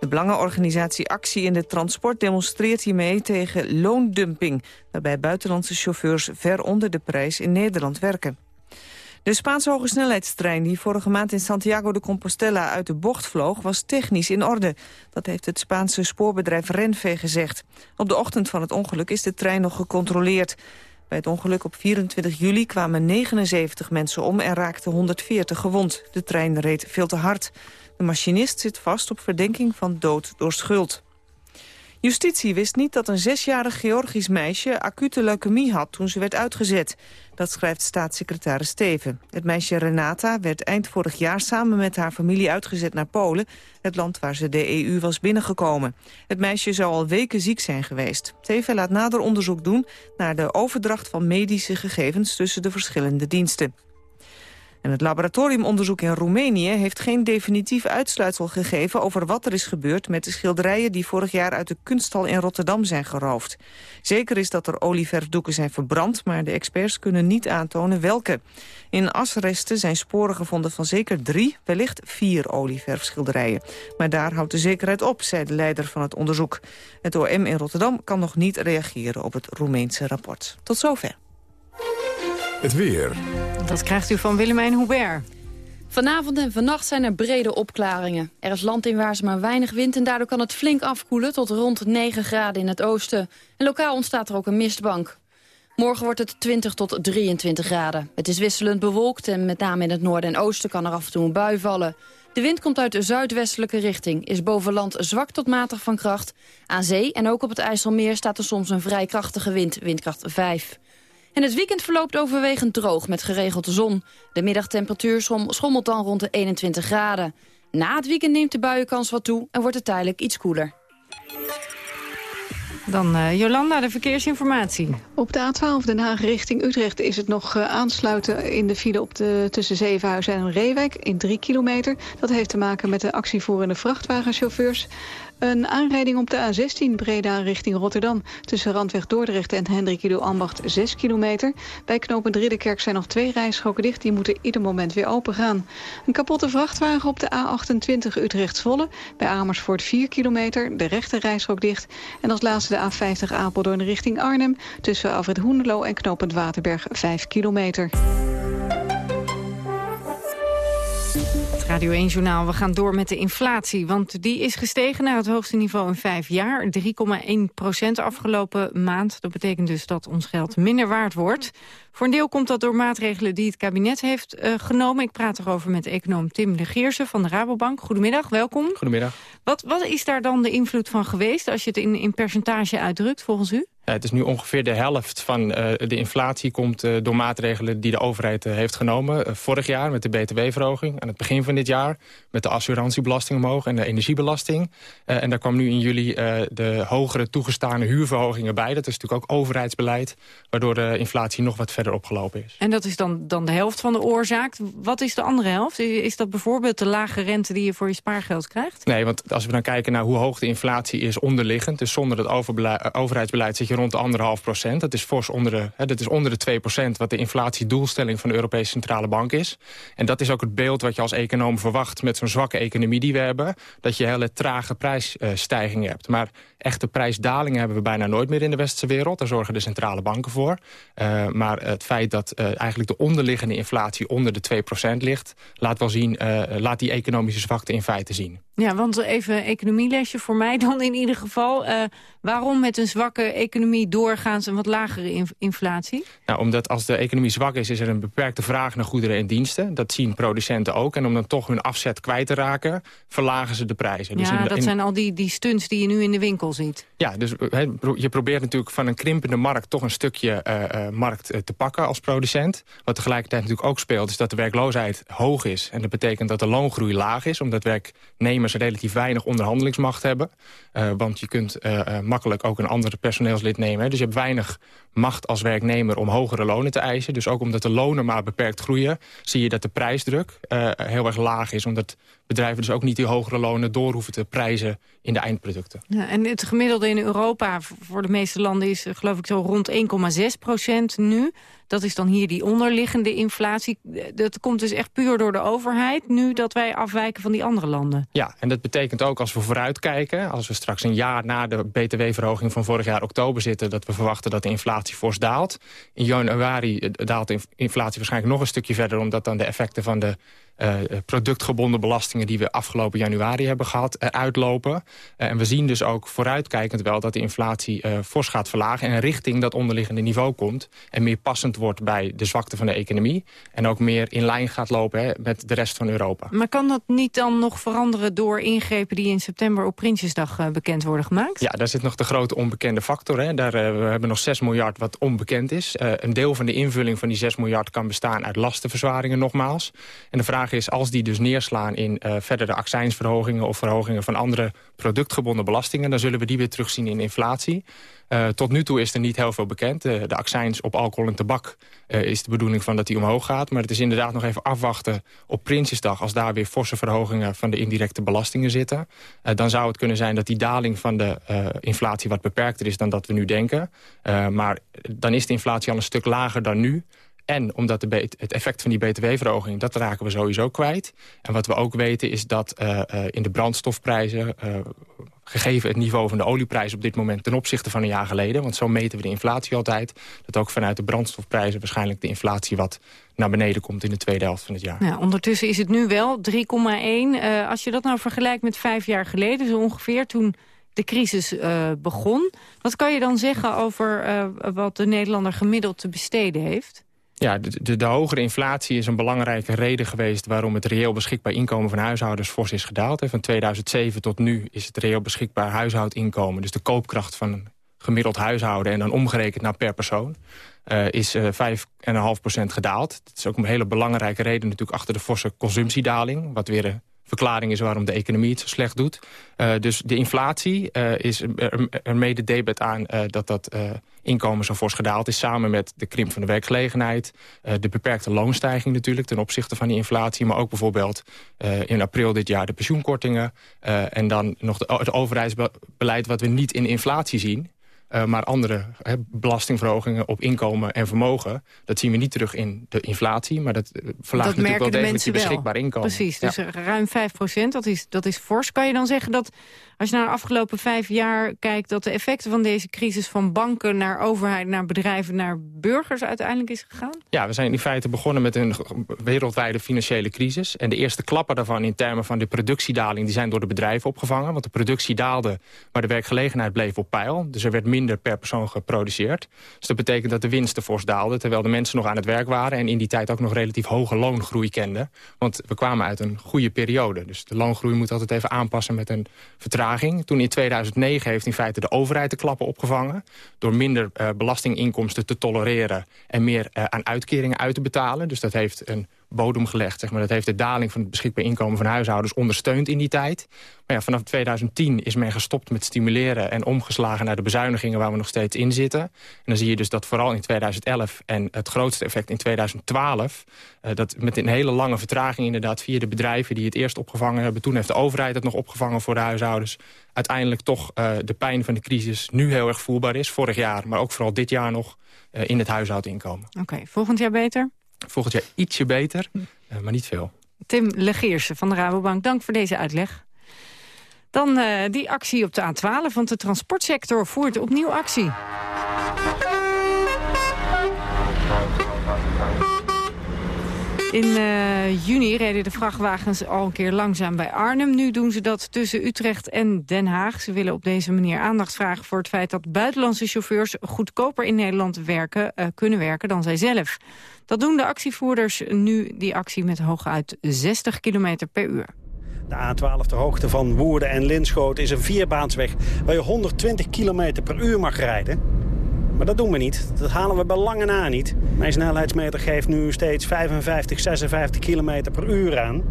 De belangenorganisatie Actie in de Transport demonstreert hiermee tegen loondumping... waarbij buitenlandse chauffeurs ver onder de prijs in Nederland werken. De Spaanse hogesnelheidstrein die vorige maand in Santiago de Compostela uit de bocht vloog was technisch in orde. Dat heeft het Spaanse spoorbedrijf Renfe gezegd. Op de ochtend van het ongeluk is de trein nog gecontroleerd. Bij het ongeluk op 24 juli kwamen 79 mensen om en raakten 140 gewond. De trein reed veel te hard. De machinist zit vast op verdenking van dood door schuld. Justitie wist niet dat een zesjarig Georgisch meisje acute leukemie had toen ze werd uitgezet. Dat schrijft staatssecretaris Steven. Het meisje Renata werd eind vorig jaar samen met haar familie uitgezet naar Polen, het land waar ze de EU was binnengekomen. Het meisje zou al weken ziek zijn geweest. Steven laat nader onderzoek doen naar de overdracht van medische gegevens tussen de verschillende diensten. En het laboratoriumonderzoek in Roemenië heeft geen definitief uitsluitsel gegeven over wat er is gebeurd met de schilderijen die vorig jaar uit de kunsthal in Rotterdam zijn geroofd. Zeker is dat er olieverfdoeken zijn verbrand, maar de experts kunnen niet aantonen welke. In asresten zijn sporen gevonden van zeker drie, wellicht vier olieverfschilderijen. Maar daar houdt de zekerheid op, zei de leider van het onderzoek. Het OM in Rotterdam kan nog niet reageren op het Roemeense rapport. Tot zover. Het weer. Dat krijgt u van Willemijn Hubert. Vanavond en vannacht zijn er brede opklaringen. Er is landinwaarts maar weinig wind en daardoor kan het flink afkoelen... tot rond 9 graden in het oosten. En lokaal ontstaat er ook een mistbank. Morgen wordt het 20 tot 23 graden. Het is wisselend bewolkt en met name in het noorden en oosten kan er af en toe een bui vallen. De wind komt uit de zuidwestelijke richting, is boven land zwak tot matig van kracht. Aan zee en ook op het IJsselmeer staat er soms een vrij krachtige wind, windkracht 5. En het weekend verloopt overwegend droog met geregeld zon. De middagtemperatuur schommelt dan rond de 21 graden. Na het weekend neemt de buienkans wat toe en wordt het tijdelijk iets koeler. Dan uh, Jolanda, de verkeersinformatie. Op de A12 Den Haag richting Utrecht is het nog uh, aansluiten in de file op de, tussen Zevenhuizen en Reewijk in 3 kilometer. Dat heeft te maken met de actievoerende vrachtwagenchauffeurs. Een aanrijding op de A16 Breda richting Rotterdam. Tussen Randweg Dordrecht en Hendrik Ambacht 6 kilometer. Bij knooppunt Ridderkerk zijn nog twee rijstroken dicht. Die moeten ieder moment weer open gaan. Een kapotte vrachtwagen op de A28 Utrecht-Zwolle. Bij Amersfoort 4 kilometer. De rechte rijstrook dicht. En als laatste de A50 Apeldoorn richting Arnhem. Tussen Alfred Hoenelo en knooppunt Waterberg 5 kilometer. Radio 1-journaal. We gaan door met de inflatie, want die is gestegen naar het hoogste niveau in vijf jaar. 3,1 procent afgelopen maand. Dat betekent dus dat ons geld minder waard wordt. Voor een deel komt dat door maatregelen die het kabinet heeft uh, genomen. Ik praat erover met econoom Tim de Geersen van de Rabobank. Goedemiddag, welkom. Goedemiddag. Wat, wat is daar dan de invloed van geweest, als je het in, in percentage uitdrukt volgens u? Het is nu ongeveer de helft van uh, de inflatie komt uh, door maatregelen die de overheid uh, heeft genomen. vorig jaar met de btw-verhoging, aan het begin van dit jaar met de assurantiebelasting omhoog en de energiebelasting. en daar kwam nu in juli de hogere toegestane huurverhogingen bij. Dat is natuurlijk ook overheidsbeleid, waardoor de inflatie nog wat verder opgelopen is. En dat is dan, dan de helft van de oorzaak. Wat is de andere helft? Is dat bijvoorbeeld de lage rente die je voor je spaargeld krijgt? Nee, want als we dan kijken naar hoe hoog de inflatie is onderliggend... dus zonder het overheidsbeleid zit je rond de anderhalf procent. Dat is fors onder de, hè, dat is onder de 2 procent... wat de inflatiedoelstelling van de Europese Centrale Bank is. En dat is ook het beeld wat je als econoom verwacht... met zo'n zwakke economie die we hebben. Dat je hele trage prijsstijgingen hebt. Maar echte prijsdalingen hebben we bijna nooit meer in de westerse wereld. Daar zorgen de centrale banken voor. Uh, maar het feit dat uh, eigenlijk de onderliggende inflatie onder de 2% ligt... laat wel zien, uh, laat die economische zwakte in feite zien. Ja, want even economielesje voor mij dan in ieder geval. Uh, waarom met een zwakke economie doorgaans een wat lagere inflatie? Nou, omdat als de economie zwak is, is er een beperkte vraag naar goederen en diensten. Dat zien producenten ook. En om dan toch hun afzet kwijt te raken, verlagen ze de prijzen. Dus ja, dus in, dat zijn al die, die stunts die je nu in de winkel ziet. Ja, dus he, je probeert natuurlijk van een krimpende markt toch een stukje uh, uh, markt te pakken als producent. Wat tegelijkertijd natuurlijk ook speelt, is dat de werkloosheid hoog is. En dat betekent dat de loongroei laag is, omdat werknemers relatief weinig onderhandelingsmacht hebben. Uh, want je kunt makkelijk ook een andere personeelslid nemen. Dus je hebt weinig macht als werknemer om hogere lonen te eisen. Dus ook omdat de lonen maar beperkt groeien... zie je dat de prijsdruk heel erg laag is. Omdat bedrijven dus ook niet die hogere lonen door hoeven te prijzen in de eindproducten. Ja, en het gemiddelde in Europa voor de meeste landen is geloof ik zo rond 1,6 procent nu. Dat is dan hier die onderliggende inflatie. Dat komt dus echt puur door de overheid... nu dat wij afwijken van die andere landen. Ja, en dat betekent ook als we vooruitkijken... als we straks een jaar na de btw-verhoging van vorig jaar oktober zitten... dat we verwachten dat de inflatie fors daalt. In januari daalt de inflatie waarschijnlijk nog een stukje verder... omdat dan de effecten van de productgebonden belastingen die we afgelopen januari hebben gehad uh, uitlopen. Uh, en we zien dus ook vooruitkijkend wel dat de inflatie fors gaat verlagen... en richting dat onderliggende niveau komt... en meer passend wordt bij de zwakte van de economie... en ook meer in lijn gaat lopen hè, met de rest van Europa. Maar kan dat niet dan nog veranderen door ingrepen... die in september op Prinsjesdag bekend worden gemaakt? Ja, daar zit nog de grote onbekende factor. Hè. Daar, we hebben nog 6 miljard wat onbekend is. een deel van de invulling van die 6 miljard kan bestaan uit lastenverzwaringen nogmaals. En de vraag is, als die dus neerslaan in uh, verdere accijnsverhogingen... of verhogingen van andere productgebonden belastingen... dan zullen we die weer terugzien in inflatie. Uh, tot nu toe is er niet heel veel bekend. Uh, de accijns op alcohol en tabak is de bedoeling van dat die omhoog gaat. Maar het is inderdaad nog even afwachten op Prinsjesdag... als daar weer forse verhogingen van de indirecte belastingen zitten. dan zou het kunnen zijn dat die daling van de inflatie... wat beperkter is dan dat we nu denken. maar dan is de inflatie al een stuk lager dan nu... En omdat het effect van die btw-verhoging, dat raken we sowieso kwijt. En wat we ook weten is dat uh, uh, in de brandstofprijzen... Uh, gegeven het niveau van de olieprijs op dit moment ten opzichte van een jaar geleden... want zo meten we de inflatie altijd... dat ook vanuit de brandstofprijzen waarschijnlijk de inflatie wat naar beneden komt in de tweede helft van het jaar. Ja, ondertussen is het nu wel 3,1. Uh, als je dat nou vergelijkt met vijf jaar geleden, zo ongeveer toen de crisis begon. Wat kan je dan zeggen over wat de Nederlander gemiddeld te besteden heeft? Ja, de, de, hogere inflatie is een belangrijke reden geweest... waarom het reëel beschikbaar inkomen van huishoudens fors is gedaald. Van 2007 tot nu is het reëel beschikbaar huishoudinkomen... dus de koopkracht van een gemiddeld huishouden... en dan omgerekend naar per persoon, uh, is uh, 5,5% gedaald. Dat is ook een hele belangrijke reden natuurlijk achter de forse consumptiedaling... wat weer een verklaring is waarom de economie het zo slecht doet. Uh, dus de inflatie uh, is er, mede debet aan uh, dat dat inkomen zo fors gedaald is... samen met de krimp van de werkgelegenheid. de beperkte loonstijging natuurlijk ten opzichte van die inflatie... maar ook bijvoorbeeld in april dit jaar de pensioenkortingen... en dan nog het overheidsbeleid wat we niet in inflatie zien... Uh, maar andere belastingverhogingen op inkomen en vermogen... dat zien we niet terug in de inflatie. Maar dat uh, verlaagt dat natuurlijk wel degelijk je beschikbaar inkomen. Precies, dus ruim 5 procent, dat is, dat is fors. Kan je dan zeggen dat als je naar de afgelopen vijf jaar kijkt... dat de effecten van deze crisis van banken naar overheid, naar bedrijven... naar burgers uiteindelijk is gegaan? Ja, we zijn in feite begonnen met een wereldwijde financiële crisis. En de eerste klappen daarvan in termen van de productiedaling... die zijn door de bedrijven opgevangen. Want de productie daalde, maar de werkgelegenheid bleef op peil. Dus er werd minder per persoon geproduceerd. Dus dat betekent dat de winsten fors daalden... terwijl de mensen nog aan het werk waren... en in die tijd ook nog relatief hoge loongroei kenden. Want we kwamen uit een goede periode. Dus de loongroei moet altijd even aanpassen met een vertraging toen in 2009 heeft in feite de overheid de klappen opgevangen... door minder uh, belastinginkomsten te tolereren... en meer uh, aan uitkeringen uit te betalen. Dus dat heeft een bodem gelegd. Zeg maar. Dat heeft de daling van het beschikbaar inkomen van huishoudens ondersteund in die tijd. Maar ja, vanaf 2010 is men gestopt met stimuleren en omgeslagen naar de bezuinigingen waar we nog steeds in zitten. En dan zie je dus dat vooral in 2011 en het grootste effect in 2012... Uh, dat met een hele lange vertraging inderdaad via de bedrijven die het eerst opgevangen hebben. Toen heeft de overheid het nog opgevangen voor de huishoudens. Uiteindelijk toch uh, de pijn van de crisis nu heel erg voelbaar is. Vorig jaar, maar ook vooral dit jaar nog uh, in het huishoudinkomen. Oké, volgend jaar beter? Volgend jaar ietsje beter, uh, maar niet veel. Tim Legeersen van de Rabobank, dank voor deze uitleg. Dan uh, die actie op de A12, want de transportsector voert opnieuw actie. In eh, juni reden de vrachtwagens al een keer langzaam bij Arnhem. Nu doen ze dat tussen Utrecht en Den Haag. Ze willen op deze manier aandacht vragen voor het feit dat buitenlandse chauffeurs goedkoper in Nederland werken, uh, kunnen werken dan zijzelf. Dat doen de actievoerders nu die actie met hooguit 60 km per uur. De A12 ter hoogte van Woerden en Linschoten is een vierbaansweg... waar je 120 km per uur mag rijden. Maar dat doen we niet. Dat halen we bij lange na niet. Mijn snelheidsmeter geeft nu steeds 55, 56 km per uur aan.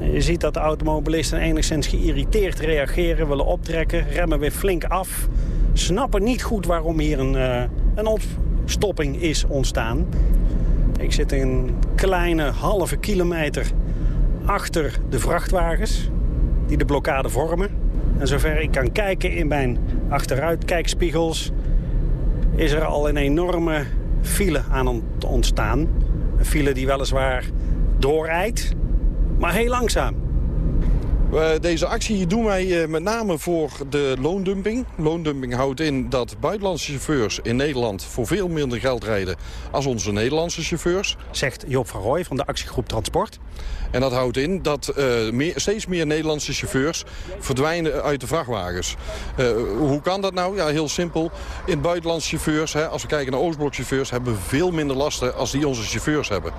Je ziet dat de automobilisten enigszins geïrriteerd reageren, willen optrekken, remmen weer flink af. Snappen niet goed waarom hier een, uh, een opstopping is ontstaan. Ik zit een kleine halve kilometer achter de vrachtwagens die de blokkade vormen. En zover ik kan kijken in mijn achteruitkijkspiegels... is er al een enorme file aan het ontstaan. Een file die weliswaar doorrijdt, maar heel langzaam. Deze actie doen wij eh, met name voor de loondumping. Loondumping houdt in dat buitenlandse chauffeurs in Nederland... voor veel minder geld rijden als onze Nederlandse chauffeurs. Zegt Job van Rooij van de actiegroep Transport. En dat houdt in dat uh, meer, steeds meer Nederlandse chauffeurs verdwijnen uit de vrachtwagens. Uh, hoe kan dat nou? Ja, heel simpel. In buitenlandse chauffeurs, hè, als we kijken naar Oostblokchauffeurs... hebben we veel minder lasten als die onze chauffeurs hebben.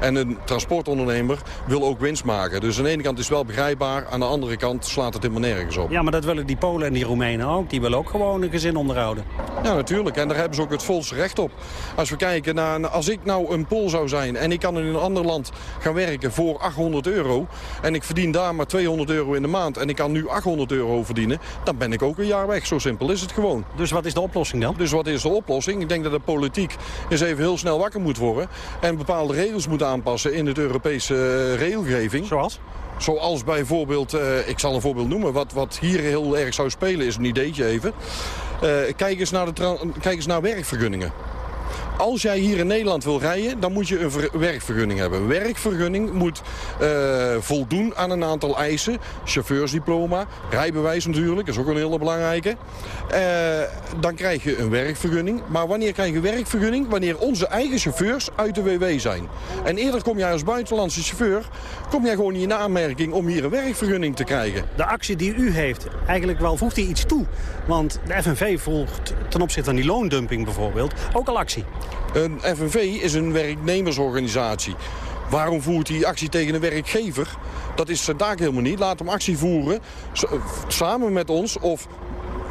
En een transportondernemer wil ook winst maken. Dus aan de ene kant is het wel begrijpbaar. Aan de andere kant slaat het helemaal nergens op. Ja, maar dat willen die Polen en die Roemenen ook. Die willen ook gewoon een gezin onderhouden. Ja, natuurlijk. En daar hebben ze ook het volste recht op. Als we kijken naar... Als ik nou een Pool zou zijn en ik kan in een ander land gaan werken voor 800 euro... en ik verdien daar maar 200 euro in de maand... en ik kan nu 800 euro verdienen... dan ben ik ook een jaar weg. Zo simpel is het gewoon. Dus wat is de oplossing dan? Dus wat is de oplossing? Ik denk dat de politiek eens even heel snel wakker moet worden... en bepaalde regels moet aanpassen in het Europese uh, regelgeving. Zoals? Zoals bijvoorbeeld, uh, ik zal een voorbeeld noemen... Wat, wat hier heel erg zou spelen is een ideetje even. Uh, kijk, eens naar de kijk eens naar werkvergunningen. Als jij hier in Nederland wil rijden, dan moet je een werkvergunning hebben. Werkvergunning moet uh, voldoen aan een aantal eisen. Chauffeursdiploma, rijbewijs natuurlijk, dat is ook een hele belangrijke. Uh, dan krijg je een werkvergunning. Maar wanneer krijg je werkvergunning? Wanneer onze eigen chauffeurs uit de WW zijn. En eerder kom jij als buitenlandse chauffeur... kom jij gewoon niet in aanmerking om hier een werkvergunning te krijgen. De actie die u heeft, eigenlijk wel voegt hij iets toe. Want de FNV volgt ten opzichte van die loondumping bijvoorbeeld ook al actie. Een FNV is een werknemersorganisatie. Waarom voert hij actie tegen een werkgever? Dat is zijn taak helemaal niet. Laat hem actie voeren, samen met ons... of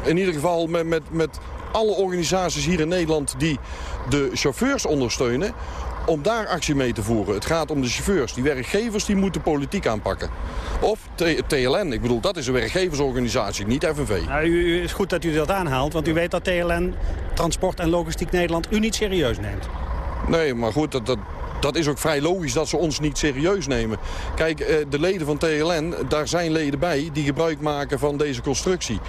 in ieder geval met, met, met alle organisaties hier in Nederland... die de chauffeurs ondersteunen om daar actie mee te voeren. Het gaat om de chauffeurs. Die werkgevers die moeten politiek aanpakken. Of TLN. Ik bedoel, dat is een werkgeversorganisatie, niet FNV. Nou, u, is goed dat u dat aanhaalt, want u weet dat TLN, Transport en Logistiek Nederland, u niet serieus neemt. Nee, maar goed, dat, dat, dat is ook vrij logisch dat ze ons niet serieus nemen. Kijk, de leden van TLN, daar zijn leden bij die gebruik maken van deze constructie.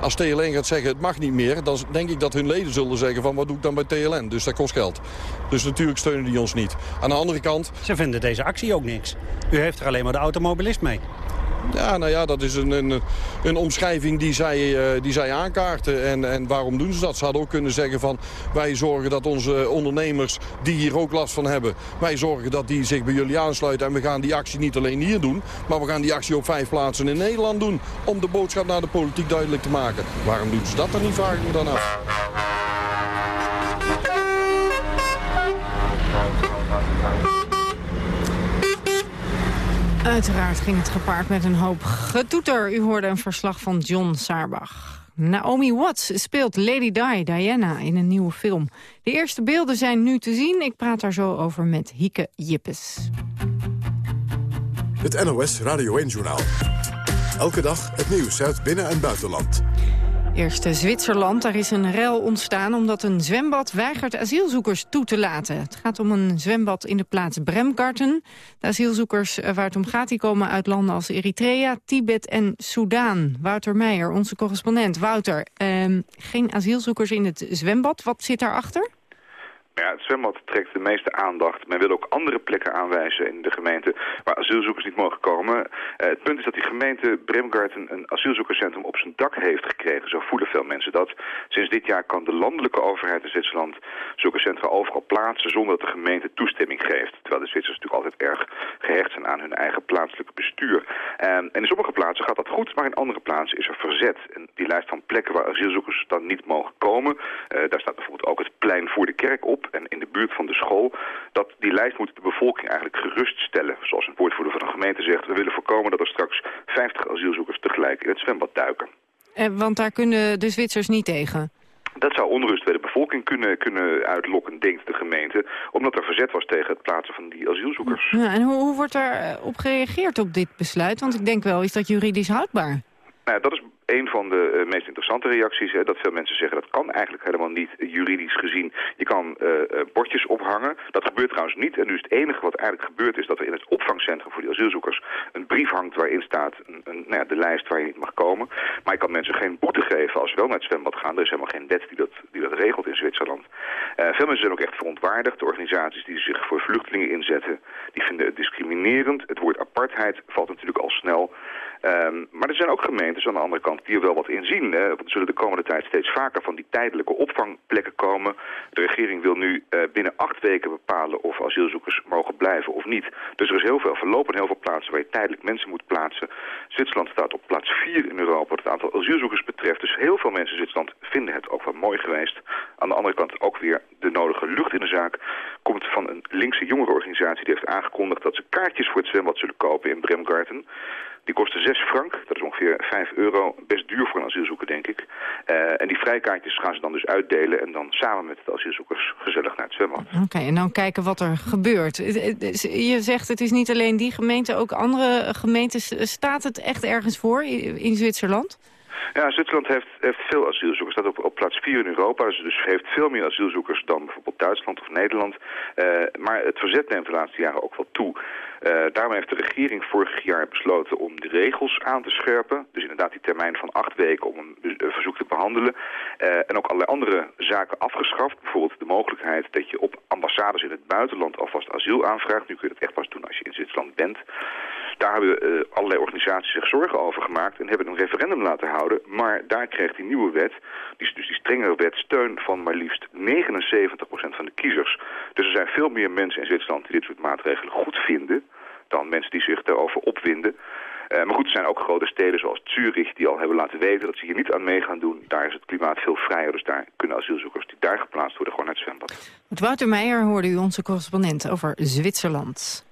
Als TLN gaat zeggen het mag niet meer, dan denk ik dat hun leden zullen zeggen van wat doe ik dan bij TLN? Dus dat kost geld. Dus natuurlijk steunen die ons niet. Aan de andere kant... Ze vinden deze actie ook niks. U heeft er alleen maar de automobilist mee. Ja, nou ja, dat is een, een, een omschrijving die zij, uh, die zij aankaarten. En, en waarom doen ze dat? Ze hadden ook kunnen zeggen van... wij zorgen dat onze ondernemers die hier ook last van hebben... wij zorgen dat die zich bij jullie aansluiten. En we gaan die actie niet alleen hier doen... maar we gaan die actie op vijf plaatsen in Nederland doen... om de boodschap naar de politiek duidelijk te maken. Waarom doen ze dat dan niet, vraag ik dan af. Uiteraard ging het gepaard met een hoop getoeter. U hoorde een verslag van John Saarbach. Naomi Watts speelt Lady Di, Diana, in een nieuwe film. De eerste beelden zijn nu te zien. Ik praat daar zo over met Hieke Jippes. Het NOS Radio 1-journaal. Elke dag het nieuws uit binnen- en buitenland. Eerste Zwitserland, daar is een rel ontstaan omdat een zwembad weigert asielzoekers toe te laten. Het gaat om een zwembad in de plaats Bremgarten. De asielzoekers waar het om gaat, die komen uit landen als Eritrea, Tibet en Soudaan. Wouter Meijer, onze correspondent. Wouter, eh, geen asielzoekers in het zwembad. Wat zit daarachter? Ja, het zwembad trekt de meeste aandacht. Men wil ook andere plekken aanwijzen in de gemeente waar asielzoekers niet mogen komen. Uh, het punt is dat die gemeente Bremgarten een asielzoekerscentrum op zijn dak heeft gekregen. Zo voelen veel mensen dat. Sinds dit jaar kan de landelijke overheid in Zwitserland zulke centra overal plaatsen zonder dat de gemeente toestemming geeft. Terwijl de Zwitsers natuurlijk altijd erg gehecht zijn aan hun eigen plaatselijke bestuur. Uh, en in sommige plaatsen gaat dat goed, maar in andere plaatsen is er verzet. En die lijst van plekken waar asielzoekers dan niet mogen komen, uh, daar staat bijvoorbeeld ook het plein voor de kerk op en in de buurt van de school. Dat die lijst moet de bevolking eigenlijk geruststellen. Zoals een woordvoerder van een gemeente zegt, we willen voorkomen dat er straks 50 asielzoekers tegelijk in het zwembad duiken. Eh, want daar kunnen de Zwitsers niet tegen? Dat zou onrust bij de bevolking kunnen, kunnen uitlokken, denkt de gemeente. Omdat er verzet was tegen het plaatsen van die asielzoekers. Ja, en hoe, hoe wordt daar op gereageerd op dit besluit? Want ik denk wel, is dat juridisch houdbaar? Nou, dat is een van de uh, meest interessante reacties. Hè, dat veel mensen zeggen dat kan eigenlijk helemaal niet uh, juridisch gezien. Je kan uh, bordjes ophangen. Dat gebeurt trouwens niet. En dus het enige wat eigenlijk gebeurt is dat er in het opvangcentrum voor die asielzoekers een brief hangt waarin staat een, nou ja, de lijst waar je niet mag komen. Maar je kan mensen geen boete geven als ze wel naar het zwembad gaan. Er is helemaal geen wet die dat, die dat regelt in Zwitserland. veel mensen zijn ook echt verontwaardigd. De organisaties die zich voor vluchtelingen inzetten, die vinden het discriminerend. Het woord apartheid valt natuurlijk al snel. Um, maar er zijn ook gemeentes aan de andere kant die er wel wat in zien. Er zullen de komende tijd steeds vaker van die tijdelijke opvangplekken komen. De regering wil nu uh, binnen acht weken bepalen of asielzoekers mogen blijven of niet. Dus er is heel veel verloop en heel veel plaatsen waar je tijdelijk mensen moet plaatsen. Zwitserland staat op plaats 4 in Europa wat het aantal asielzoekers betreft. Dus heel veel mensen in Zwitserland vinden het ook wel mooi geweest. Aan de andere kant ook weer de nodige lucht in de zaak. Komt van een linkse jongerenorganisatie die heeft aangekondigd dat ze kaartjes voor het zwembad zullen kopen in Bremgarten. Die kosten 6 frank, dat is ongeveer 5 euro. Best duur voor een asielzoeker, denk ik. Uh, en die vrijkaartjes gaan ze dan dus uitdelen... en dan samen met de asielzoekers gezellig naar het zwembad. Oké, okay, en dan kijken wat er gebeurt. Je zegt het is niet alleen die gemeente, ook andere gemeentes. Staat het echt ergens voor in Zwitserland? Ja, Zwitserland heeft, heeft veel asielzoekers. staat op, op plaats 4 in Europa. Dus, dus heeft veel meer asielzoekers dan bijvoorbeeld Duitsland of Nederland. Uh, maar het verzet neemt de laatste jaren ook wel toe. Uh, daarom heeft de regering vorig jaar besloten om de regels aan te scherpen. Dus inderdaad die termijn van acht weken om een, een verzoek te behandelen. Uh, en ook allerlei andere zaken afgeschaft. Bijvoorbeeld de mogelijkheid dat je op ambassades in het buitenland alvast asiel aanvraagt. Nu kun je dat echt pas doen als je in Zwitserland bent. Daar hebben allerlei organisaties zich zorgen over gemaakt en hebben een referendum laten houden. Maar daar kreeg die nieuwe wet, dus die strengere wet, steun van maar liefst 79% van de kiezers. Dus er zijn veel meer mensen in Zwitserland die dit soort maatregelen goed vinden dan mensen die zich daarover opwinden. Uh, maar goed, er zijn ook grote steden zoals Zurich die al hebben laten weten dat ze hier niet aan mee gaan doen. Daar is het klimaat veel vrijer, dus daar kunnen asielzoekers die daar geplaatst worden gewoon naar het zwembad. Met Wouter Meijer hoorde u onze correspondent over Zwitserland.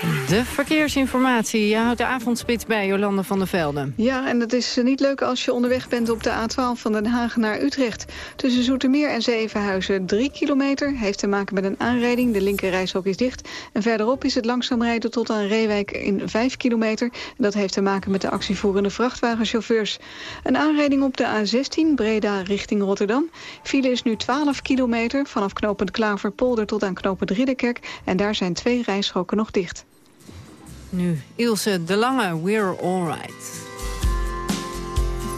De verkeersinformatie. Je houdt de avondspits bij, Jolande van der Velden. Ja, en het is niet leuk als je onderweg bent op de A12 van Den Haag naar Utrecht. Tussen Zoetermeer en Zevenhuizen 3 kilometer. Heeft te maken met een aanrijding. De linkerrijstrook is dicht. En verderop is het langzaam rijden tot aan Reewijk in 5 kilometer. Dat heeft te maken met de actievoerende vrachtwagenchauffeurs. Een aanrijding op de A16 Breda richting Rotterdam. File is nu 12 kilometer vanaf knooppunt Klaverpolder tot aan knooppunt Ridderkerk. En daar zijn twee rijstroken nog dicht. Nu Ilse de Lange, We're Alright.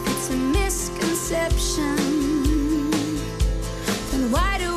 It's a misconception. Then why do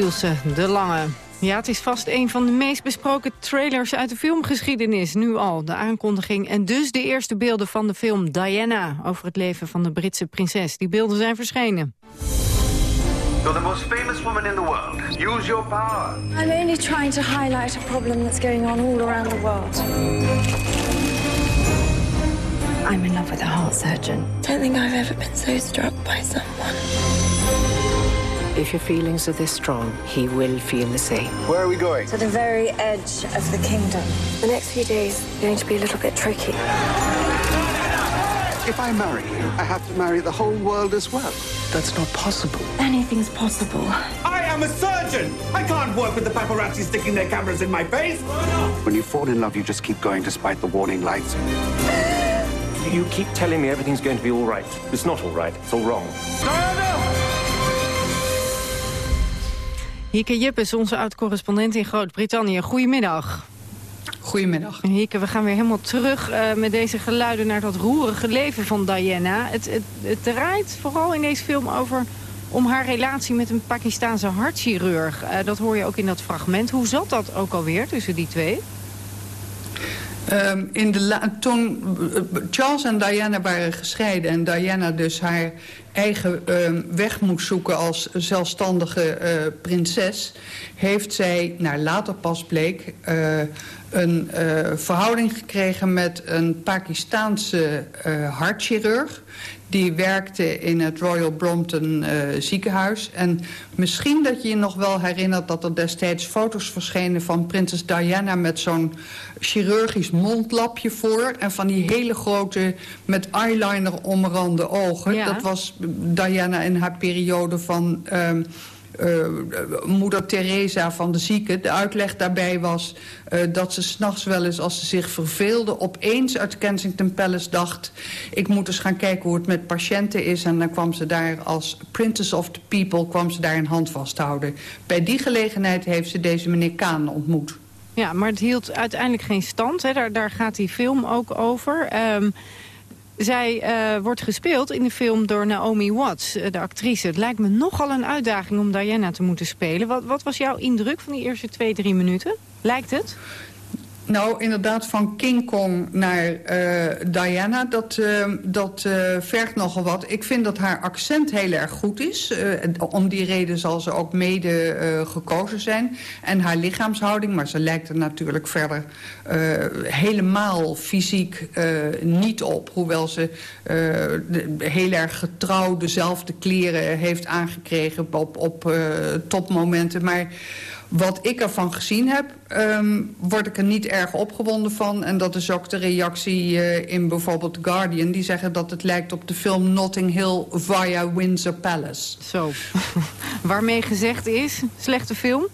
Ilse de Lange. Ja, het is vast een van de meest besproken trailers uit de filmgeschiedenis. Nu al, de aankondiging en dus de eerste beelden van de film Diana... over het leven van de Britse prinses. Die beelden zijn verschenen. You're the most famous woman in the world. Use your power. I'm only trying to highlight a problem that's going on all around the world. I'm in love with a heart surgeon. Don't think I've ever been so struck by someone. If your feelings are this strong, he will feel the same. Where are we going? To the very edge of the kingdom. The next few days are going to be a little bit tricky. If I marry you, I have to marry the whole world as well. That's not possible. Anything's possible. I am a surgeon! I can't work with the paparazzi sticking their cameras in my face! When you fall in love, you just keep going despite the warning lights. You keep telling me everything's going to be all right. It's not all right. It's all wrong. Hieke Jippes, onze oud-correspondent in Groot-Brittannië. Goedemiddag. Goedemiddag. Hieke, we gaan weer helemaal terug uh, met deze geluiden naar dat roerige leven van Diana. Het, het, het draait vooral in deze film over om haar relatie met een Pakistaanse hartchirurg. Uh, dat hoor je ook in dat fragment. Hoe zat dat ook alweer tussen die twee? Um, in de toen Charles en Diana waren gescheiden en Diana dus haar eigen uh, weg moest zoeken als zelfstandige uh, prinses... heeft zij, naar later pas bleek, uh, een verhouding gekregen met een Pakistaanse hartchirurg... Die werkte in het Royal Brompton uh, ziekenhuis. En misschien dat je je nog wel herinnert dat er destijds foto's verschenen... van prinses Diana met zo'n chirurgisch mondlapje voor... en van die hele grote met eyeliner omrande ogen. Ja. Dat was Diana in haar periode van... Um, uh, moeder Teresa van de zieken. De uitleg daarbij was uh, dat ze s'nachts wel eens als ze zich verveelde... opeens uit Kensington Palace dacht... ik moet eens gaan kijken hoe het met patiënten is. En dan kwam ze daar als Princess of the People... kwam ze daar een hand vasthouden. Bij die gelegenheid heeft ze deze meneer Kaan ontmoet. Ja, maar het hield uiteindelijk geen stand. Hè? Daar, daar gaat die film ook over... Um... Zij uh, wordt gespeeld in de film door Naomi Watts, de actrice. Het lijkt me nogal een uitdaging om Diana te moeten spelen. Wat, wat was jouw indruk van die eerste twee, drie minuten? Lijkt het? Nou, inderdaad, van King Kong naar uh, Diana, dat, uh, dat uh, vergt nogal wat. Ik vind dat haar accent heel erg goed is. om die reden zal ze ook mede gekozen zijn. En haar lichaamshouding, maar ze lijkt er natuurlijk verder helemaal fysiek niet op. Hoewel ze heel erg getrouw dezelfde kleren heeft aangekregen op, op topmomenten. Maar... Wat ik ervan gezien heb, um, word ik er niet erg opgewonden van. En dat is ook de reactie uh, in bijvoorbeeld The Guardian. Die zeggen dat het lijkt op de film Notting Hill via Windsor Palace. Zo. [laughs] Waarmee gezegd is, slechte film?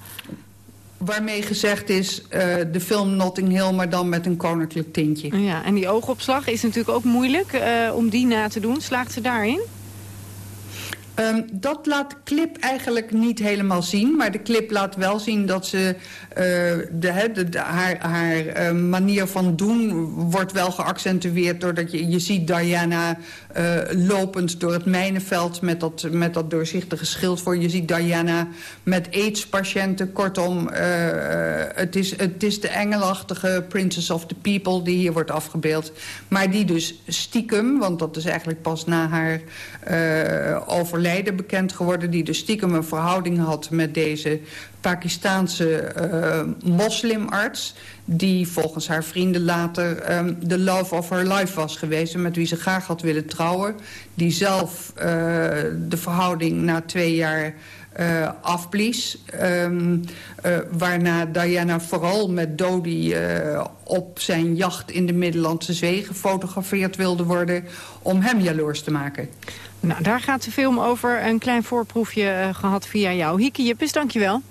Waarmee gezegd is uh, de film Notting Hill, maar dan met een koninklijk tintje. Ja, en die oogopslag is natuurlijk ook moeilijk uh, om die na te doen. Slaagt ze daarin? Um, dat laat de clip eigenlijk niet helemaal zien. Maar de clip laat wel zien dat ze... Uh, de, de, haar haar uh, manier van doen wordt wel geaccentueerd... doordat je, je ziet Diana uh, lopend door het mijnenveld... Met dat, met dat doorzichtige schild voor. Je ziet Diana met AIDS-patiënten. Kortom, het, is, het is de engelachtige Princess of the People... die hier wordt afgebeeld. Maar die dus stiekem, want dat is eigenlijk pas na haar overlijden bekend geworden... die dus stiekem een verhouding had met deze Pakistaanse uh, moslimarts... die volgens haar vrienden later um, de love of her life was geweest... met wie ze graag had willen trouwen. Die zelf uh, de verhouding na twee jaar uh, afblies. Uh, waarna Diana vooral met Dodi op zijn jacht in de Middellandse Zee gefotografeerd wilde worden... om hem jaloers te maken. Nou, daar gaat de film over. Een klein voorproefje uh, gehad via jou. Hieke Jippes, dankjewel.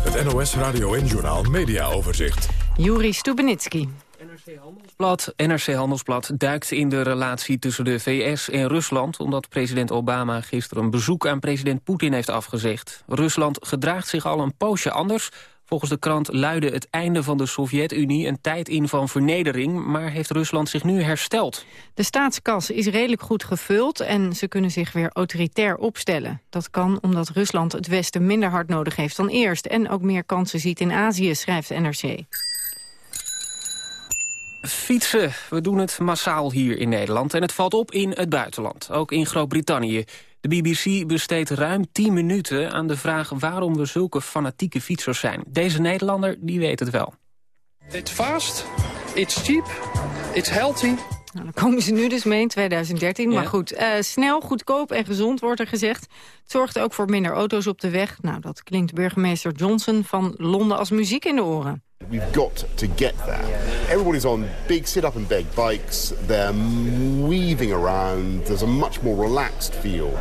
Het NOS Radio en Journaal Media Overzicht. Juri Stubenitski. NRC Handelsblad, NRC Handelsblad duikt in de relatie tussen de VS en Rusland... omdat president Obama gisteren een bezoek aan president Poetin heeft afgezegd. Rusland gedraagt zich al een poosje anders Volgens de krant luidde het einde van de Sovjet-Unie een tijd in van vernedering, maar heeft Rusland zich nu hersteld. De staatskas is redelijk goed gevuld en ze kunnen zich weer autoritair opstellen. Dat kan omdat Rusland het Westen minder hard nodig heeft dan eerst... en ook meer kansen ziet in Azië, schrijft NRC. Fietsen, we doen het massaal hier in Nederland en het valt op in het buitenland, ook in Groot-Brittannië. De BBC besteedt ruim 10 minuten aan de vraag waarom we zulke fanatieke fietsers zijn. Deze Nederlander die weet het wel. It's fast, it's cheap, it's healthy. Nou, dan komen ze nu dus mee in 2013. Maar goed, eh, snel, goedkoop en gezond wordt er gezegd. Het zorgt ook voor minder auto's op de weg. Nou, dat klinkt burgemeester Johnson van Londen als muziek in de oren. We've got to get there. Everybody's on big sit-up and beg bikes. They're weaving around. There's a much more relaxed feel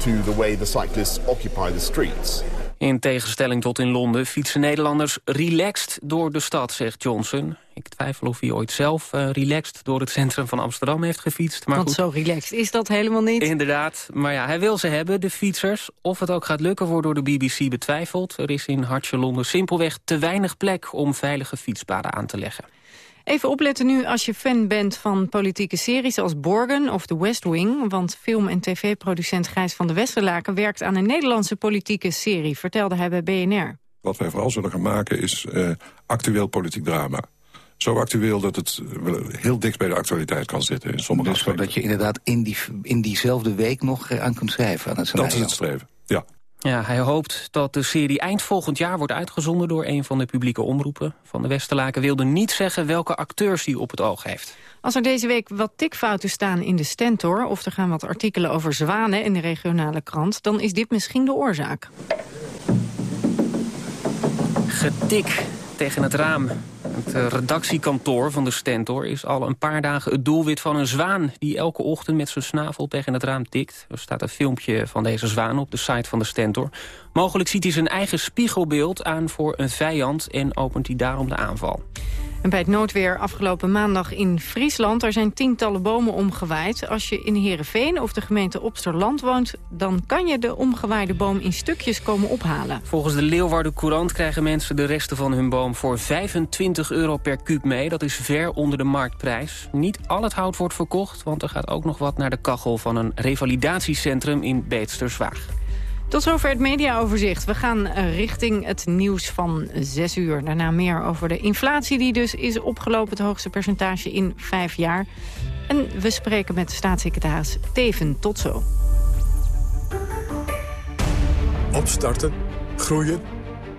to the way the cyclists occupy the streets. In tegenstelling tot in Londen fietsen Nederlanders relaxed door de stad, zegt Johnson. Ik twijfel of hij ooit zelf uh, relaxed door het centrum van Amsterdam heeft gefietst. Maar Want goed. zo relaxed is dat helemaal niet. Inderdaad, maar ja, hij wil ze hebben, de fietsers. Of het ook gaat lukken, wordt door de BBC betwijfeld. Er is in Hartje Londen simpelweg te weinig plek om veilige fietspaden aan te leggen. Even opletten nu als je fan bent van politieke series als Borgen of The West Wing. Want film- en tv-producent Gijs van de Westerlaken werkt aan een Nederlandse politieke serie, vertelde hij bij BNR. Wat wij vooral zullen gaan maken is uh, actueel politiek drama. Zo actueel dat het heel dicht bij de actualiteit kan zitten. In sommige dus dat je inderdaad in, die, in diezelfde week nog aan kunt schrijven aan het Dat is het streven, ja. Ja, hij hoopt dat de serie eind volgend jaar wordt uitgezonden... door een van de publieke omroepen. Van de Westerlaken wilde niet zeggen welke acteurs hij op het oog heeft. Als er deze week wat tikfouten staan in de Stentor... of er gaan wat artikelen over zwanen in de regionale krant... dan is dit misschien de oorzaak. Getik tegen het raam. Het eh, redactiekantoor van de Stentor is al een paar dagen het doelwit van een zwaan... die elke ochtend met zijn snavel tegen het raam tikt. Er staat een filmpje van deze zwaan op de site van de Stentor. Mogelijk ziet hij zijn eigen spiegelbeeld aan voor een vijand... en opent hij daarom de aanval. En bij het noodweer afgelopen maandag in Friesland... er zijn tientallen bomen omgewaaid. Als je in Heerenveen of de gemeente Opsterland woont... dan kan je de omgewaaide boom in stukjes komen ophalen. Volgens de Leeuwarden Courant krijgen mensen de resten van hun boom... voor 25 euro per kuub mee. Dat is ver onder de marktprijs. Niet al het hout wordt verkocht... want er gaat ook nog wat naar de kachel van een revalidatiecentrum in Beetsterswaag. Tot zover het mediaoverzicht. We gaan richting het nieuws van 6 uur. Daarna meer over de inflatie die dus is opgelopen. Het hoogste percentage in vijf jaar. En we spreken met staatssecretaris Teven. Tot zo. Opstarten, groeien,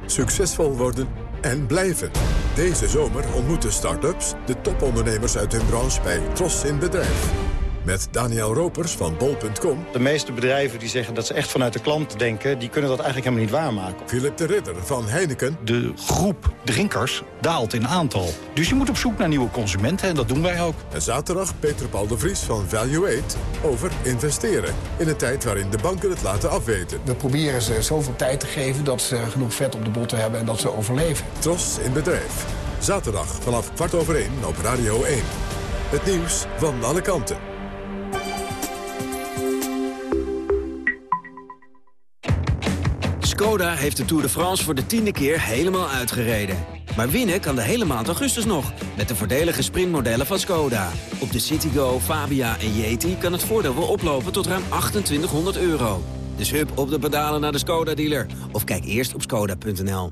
succesvol worden en blijven. Deze zomer ontmoeten start-ups de topondernemers uit hun branche bij Tros in Bedrijf. Met Daniel Ropers van bol.com. De meeste bedrijven die zeggen dat ze echt vanuit de klant denken... die kunnen dat eigenlijk helemaal niet waarmaken. Philip de Ridder van Heineken. De groep drinkers daalt in aantal. Dus je moet op zoek naar nieuwe consumenten en dat doen wij ook. En zaterdag Peter Paul de Vries van Value 8 over investeren. In een tijd waarin de banken het laten afweten. We proberen ze zoveel tijd te geven dat ze genoeg vet op de botten hebben en dat ze overleven. Tros in bedrijf. Zaterdag vanaf kwart over één op Radio 1. Het nieuws van alle kanten. Skoda heeft de Tour de France voor de tiende keer helemaal uitgereden. Maar winnen kan de hele maand augustus nog, met de voordelige sprintmodellen van Skoda. Op de Citigo, Fabia en Yeti kan het voordeel wel oplopen tot ruim 2800 euro. Dus hup op de pedalen naar de Skoda-dealer. Of kijk eerst op skoda.nl.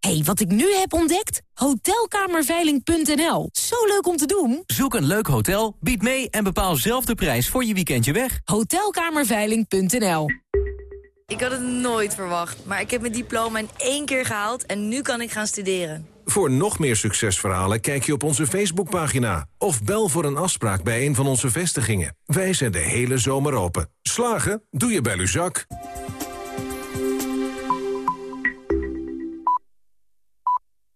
hey, wat ik nu heb ontdekt? Hotelkamerveiling.nl. Zo leuk om te doen. Zoek een leuk hotel, bied mee en bepaal zelf de prijs voor je weekendje weg. Hotelkamerveiling.nl. Ik had het nooit verwacht, maar ik heb mijn diploma in één keer gehaald... en nu kan ik gaan studeren. Voor nog meer succesverhalen kijk je op onze Facebookpagina... of bel voor een afspraak bij een van onze vestigingen. Wij zijn de hele zomer open. Slagen? Doe je bij Luzak.